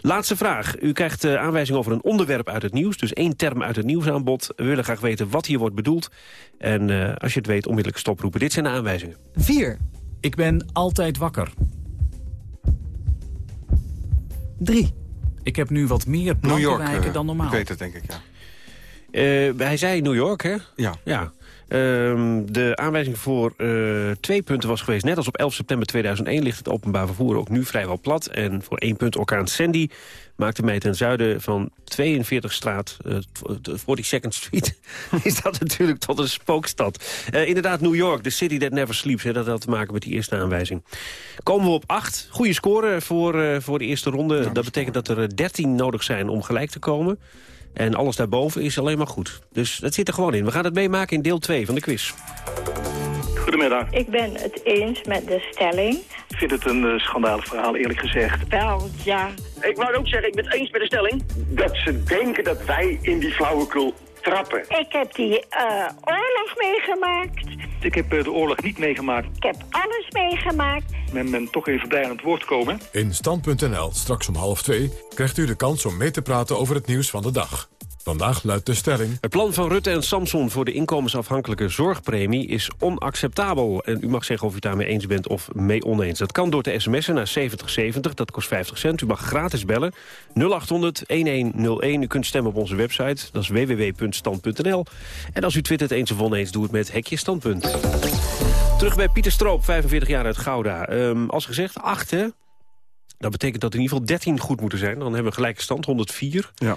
S16: Laatste vraag. U krijgt eh, aanwijzing over een onderwerp uit het nieuws. Dus één term uit het nieuwsaanbod. We willen graag weten wat hier wordt bedoeld. En eh, als je het weet, onmiddellijk stoproepen. Dit zijn de aanwijzingen.
S37: 4. Ik ben altijd wakker. 3. Ik heb nu wat meer
S32: New York,
S37: plantenwijken
S32: eh,
S37: dan normaal.
S32: ik weet het denk ik, ja.
S16: Eh, hij zei New York, hè?
S32: Ja.
S16: ja. Ehm, de aanwijzing voor eh, twee punten was geweest. Net als op 11 september 2001 ligt het openbaar vervoer ook nu vrijwel plat. En voor één punt orkaan Sandy maakte mij ten zuiden van 42 straat, eh, de 42nd Street, is dat natuurlijk tot een spookstad. Eh, inderdaad, New York, the city that never sleeps. Hè, dat had te maken met die eerste aanwijzing. Komen we op 8. Goede score voor, eh, voor de eerste ronde. dat betekent dat er eh, 13 nodig zijn om gelijk te komen. En alles daarboven is alleen maar goed. Dus dat zit er gewoon in. We gaan het meemaken in deel 2 van de quiz.
S38: Goedemiddag.
S39: Ik ben het eens met de stelling.
S38: Ik vind het een uh, schandalig verhaal, eerlijk gezegd.
S39: Wel, ja.
S38: Ik wou ook zeggen, ik ben het eens met de stelling.
S40: Dat ze denken dat wij in die flauwekul trappen.
S39: Ik heb die uh, oorlog meegemaakt.
S38: Ik heb eh, de oorlog niet meegemaakt.
S39: Ik heb alles meegemaakt.
S38: Men ben toch even blij aan het woord komen.
S1: In Stand.nl, straks om half twee, krijgt u de kans om mee te praten over het nieuws van de dag. Vandaag luidt de stelling...
S16: Het plan van Rutte en Samson voor de inkomensafhankelijke zorgpremie is onacceptabel. En u mag zeggen of u het daarmee eens bent of mee oneens. Dat kan door te sms'en naar 7070, dat kost 50 cent. U mag gratis bellen 0800-1101. U kunt stemmen op onze website, dat is www.stand.nl. En als u twittert eens of oneens, doe het met Hekje Standpunt. Terug bij Pieter Stroop, 45 jaar uit Gouda. Ehm, als gezegd, 8 hè? Dat betekent dat in ieder geval 13 goed moeten zijn. Dan hebben we gelijke stand, 104.
S32: Ja.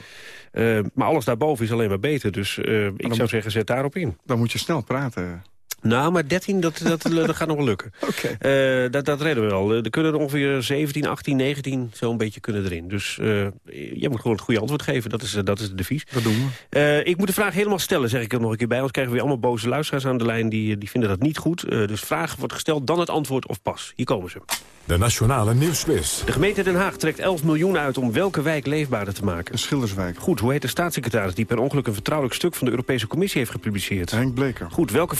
S16: Eh, maar alles daarboven is alleen maar beter. Dus eh, ik zou
S32: moet-
S16: zeggen, zet daarop in.
S32: Dan moet je snel praten.
S16: Nou, maar 13, dat, dat, dat gaat nog wel lukken. Eh, dat, dat redden we wel. Er kunnen er ongeveer 17, 18, 19 zo'n beetje kunnen erin. Dus eh jij moet gewoon het goede antwoord geven. Dat is, eh, dat is de devies.
S32: Dat doen we.
S16: Eh, ik moet de vraag helemaal stellen, zeg ik er nog een keer bij. Anders krijgen we weer allemaal boze luisteraars aan de lijn. Die, die vinden dat niet goed. Eh, dus vraag wordt gesteld, dan het antwoord of pas. Hier komen ze.
S1: De Nationale Nieuwsquiz.
S16: De gemeente Den Haag trekt 11 miljoen uit om welke wijk leefbaarder te maken?
S32: Schilderswijk.
S16: Goed, hoe heet de staatssecretaris die per ongeluk een vertrouwelijk stuk van de Europese Commissie heeft gepubliceerd?
S32: Henk Bleker.
S16: Goed, welke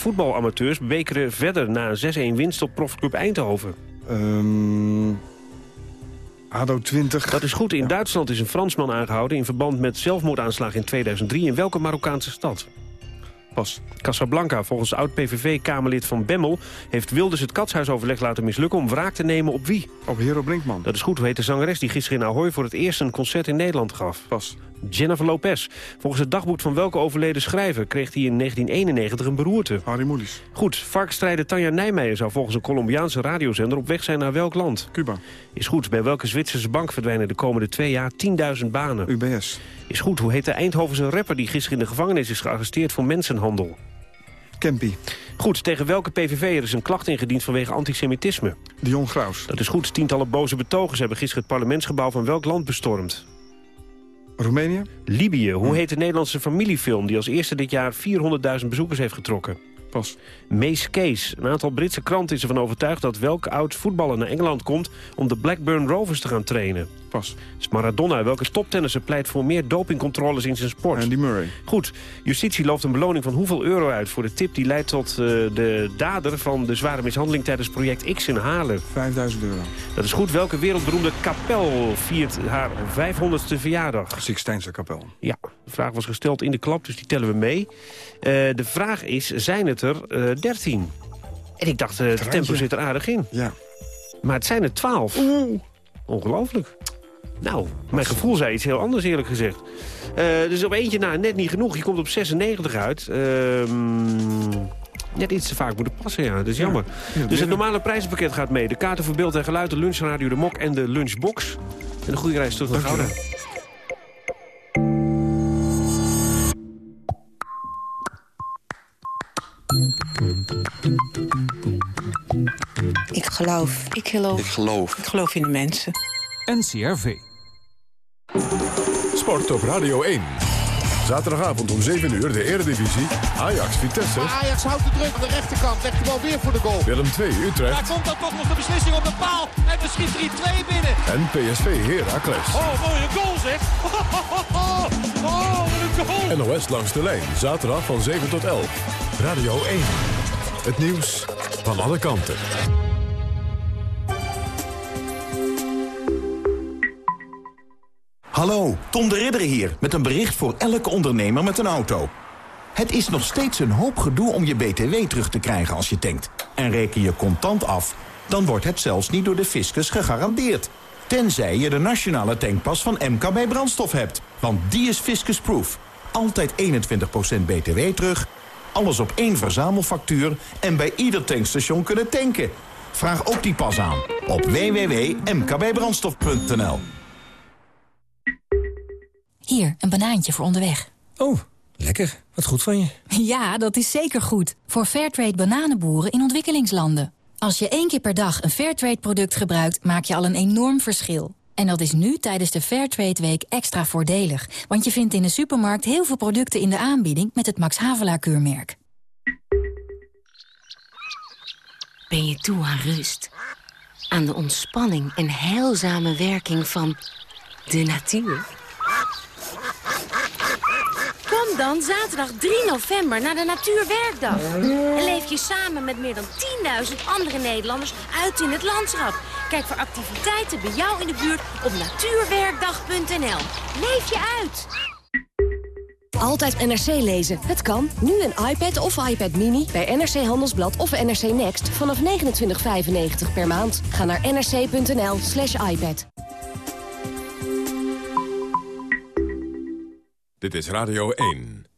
S16: bekeren verder na een 6-1 winst op profclub Eindhoven?
S32: Ehm, ADO 20.
S16: Dat is goed. In Duitsland is een Fransman aangehouden in verband met zelfmoordaanslag in 2003. In welke Marokkaanse stad?
S32: Pas.
S16: Casablanca, volgens oud-PVV-Kamerlid van Bemmel... heeft Wilders het katshuisoverleg laten mislukken om wraak te nemen op wie?
S32: Op Hero Brinkman.
S16: Dat is goed. Hoe heet de zangeres die gisteren in Ahoy voor het eerst een concert in Nederland gaf?
S32: Pas.
S16: Jennifer Lopez. Volgens het dagboek van welke overleden schrijver kreeg hij in 1991 een beroerte?
S32: Harry Moelis.
S16: Goed, varkstrijder Tanja Nijmeijer zou volgens een Colombiaanse radiozender op weg zijn naar welk land?
S32: Cuba.
S16: Is goed, bij welke Zwitserse bank verdwijnen de komende twee jaar 10.000 banen?
S32: UBS.
S16: Is goed, hoe heet de Eindhovense rapper die gisteren in de gevangenis is gearresteerd voor mensenhandel?
S32: Kempi.
S16: Goed, tegen welke PVV'er is een klacht ingediend vanwege antisemitisme?
S32: Dion Graus.
S16: Dat is goed, tientallen boze betogers hebben gisteren het parlementsgebouw van welk land bestormd?
S32: Roemenië.
S16: Libië. Hoe heet de Nederlandse familiefilm die als eerste dit jaar 400.000 bezoekers heeft getrokken?
S32: Pas.
S16: Mace Case. Een aantal Britse kranten is ervan overtuigd dat welke oud voetballer naar Engeland komt om de Blackburn Rovers te gaan trainen.
S32: Pas.
S16: is Maradona. Welke toptennisser pleit voor meer dopingcontroles in zijn sport?
S32: Andy Murray.
S16: Goed. Justitie looft een beloning van hoeveel euro uit voor de tip die leidt tot eh, de dader van de zware mishandeling tijdens project X in Haarlem?
S32: 5000 euro.
S16: Dat is goed. Welke wereldberoemde kapel viert haar 500ste verjaardag?
S32: Sixtijnse kapel.
S16: Ja, de vraag was gesteld in de klap, dus die tellen we mee. Eh, de vraag is, zijn het er eh 13? En ik dacht, eh het tempo zit er aardig in.
S32: Ja.
S16: Maar het zijn er 12. Ongelooflijk. Nou, mijn gevoel zei iets heel anders eerlijk gezegd. Eh, dus op eentje na net niet genoeg. Je komt op 96 uit. Ehm, net iets te vaak moeten passen, ja. Dat is jammer. dus het normale prijzenpakket gaat mee. De kaarten voor beeld en geluid, de lunchradio, de mok en de lunchbox. En een goede reis terug naar Gouda.
S35: Ik geloof. Ik geloof.
S33: Ik geloof.
S35: Ik geloof in de mensen.
S37: NCRV.
S1: Sport op Radio 1. Zaterdagavond om 7 uur de Eredivisie. Ajax Vitesse.
S41: Maar Ajax houdt de druk aan de rechterkant. Legt de bal weer voor de goal.
S1: Willem 2 Utrecht.
S41: Daar komt dan toch nog de beslissing op de paal. En we schiet 3-2 binnen.
S1: En PSV Heracles.
S41: Oh, mooie goal zeg. Oh, wat een goal.
S1: NOS langs de lijn. Zaterdag van 7 tot 11. Radio 1. Het nieuws van alle kanten.
S42: Hallo, Tom de Ridder hier met een bericht voor elke ondernemer met een auto. Het is nog steeds een hoop gedoe om je BTW terug te krijgen als je tankt. En reken je contant af, dan wordt het zelfs niet door de fiscus gegarandeerd. Tenzij je de nationale tankpas van MKB Brandstof hebt. Want die is fiscusproof. Altijd 21% BTW terug, alles op één verzamelfactuur... en bij ieder tankstation kunnen tanken. Vraag ook die pas aan op www.mkbbrandstof.nl.
S43: Hier, een banaantje voor onderweg.
S44: Oh, lekker. Wat goed van je.
S43: Ja, dat is zeker goed. Voor Fairtrade bananenboeren in ontwikkelingslanden. Als je één keer per dag een Fairtrade-product gebruikt... maak je al een enorm verschil. En dat is nu tijdens de Fairtrade Week extra voordelig. Want je vindt in de supermarkt heel veel producten in de aanbieding... met het Max Havelaar-keurmerk.
S45: Ben je toe aan rust? Aan de ontspanning en heilzame werking van de natuur? Kom dan zaterdag 3 november naar de Natuurwerkdag. En leef je samen met meer dan 10.000 andere Nederlanders uit in het landschap. Kijk voor activiteiten bij jou in de buurt op natuurwerkdag.nl. Leef je uit!
S46: Altijd NRC lezen. Het kan. Nu een iPad of iPad Mini bij NRC Handelsblad of NRC Next vanaf 29,95 per maand. Ga naar nrc.nl slash iPad.
S1: Dit is Radio 1.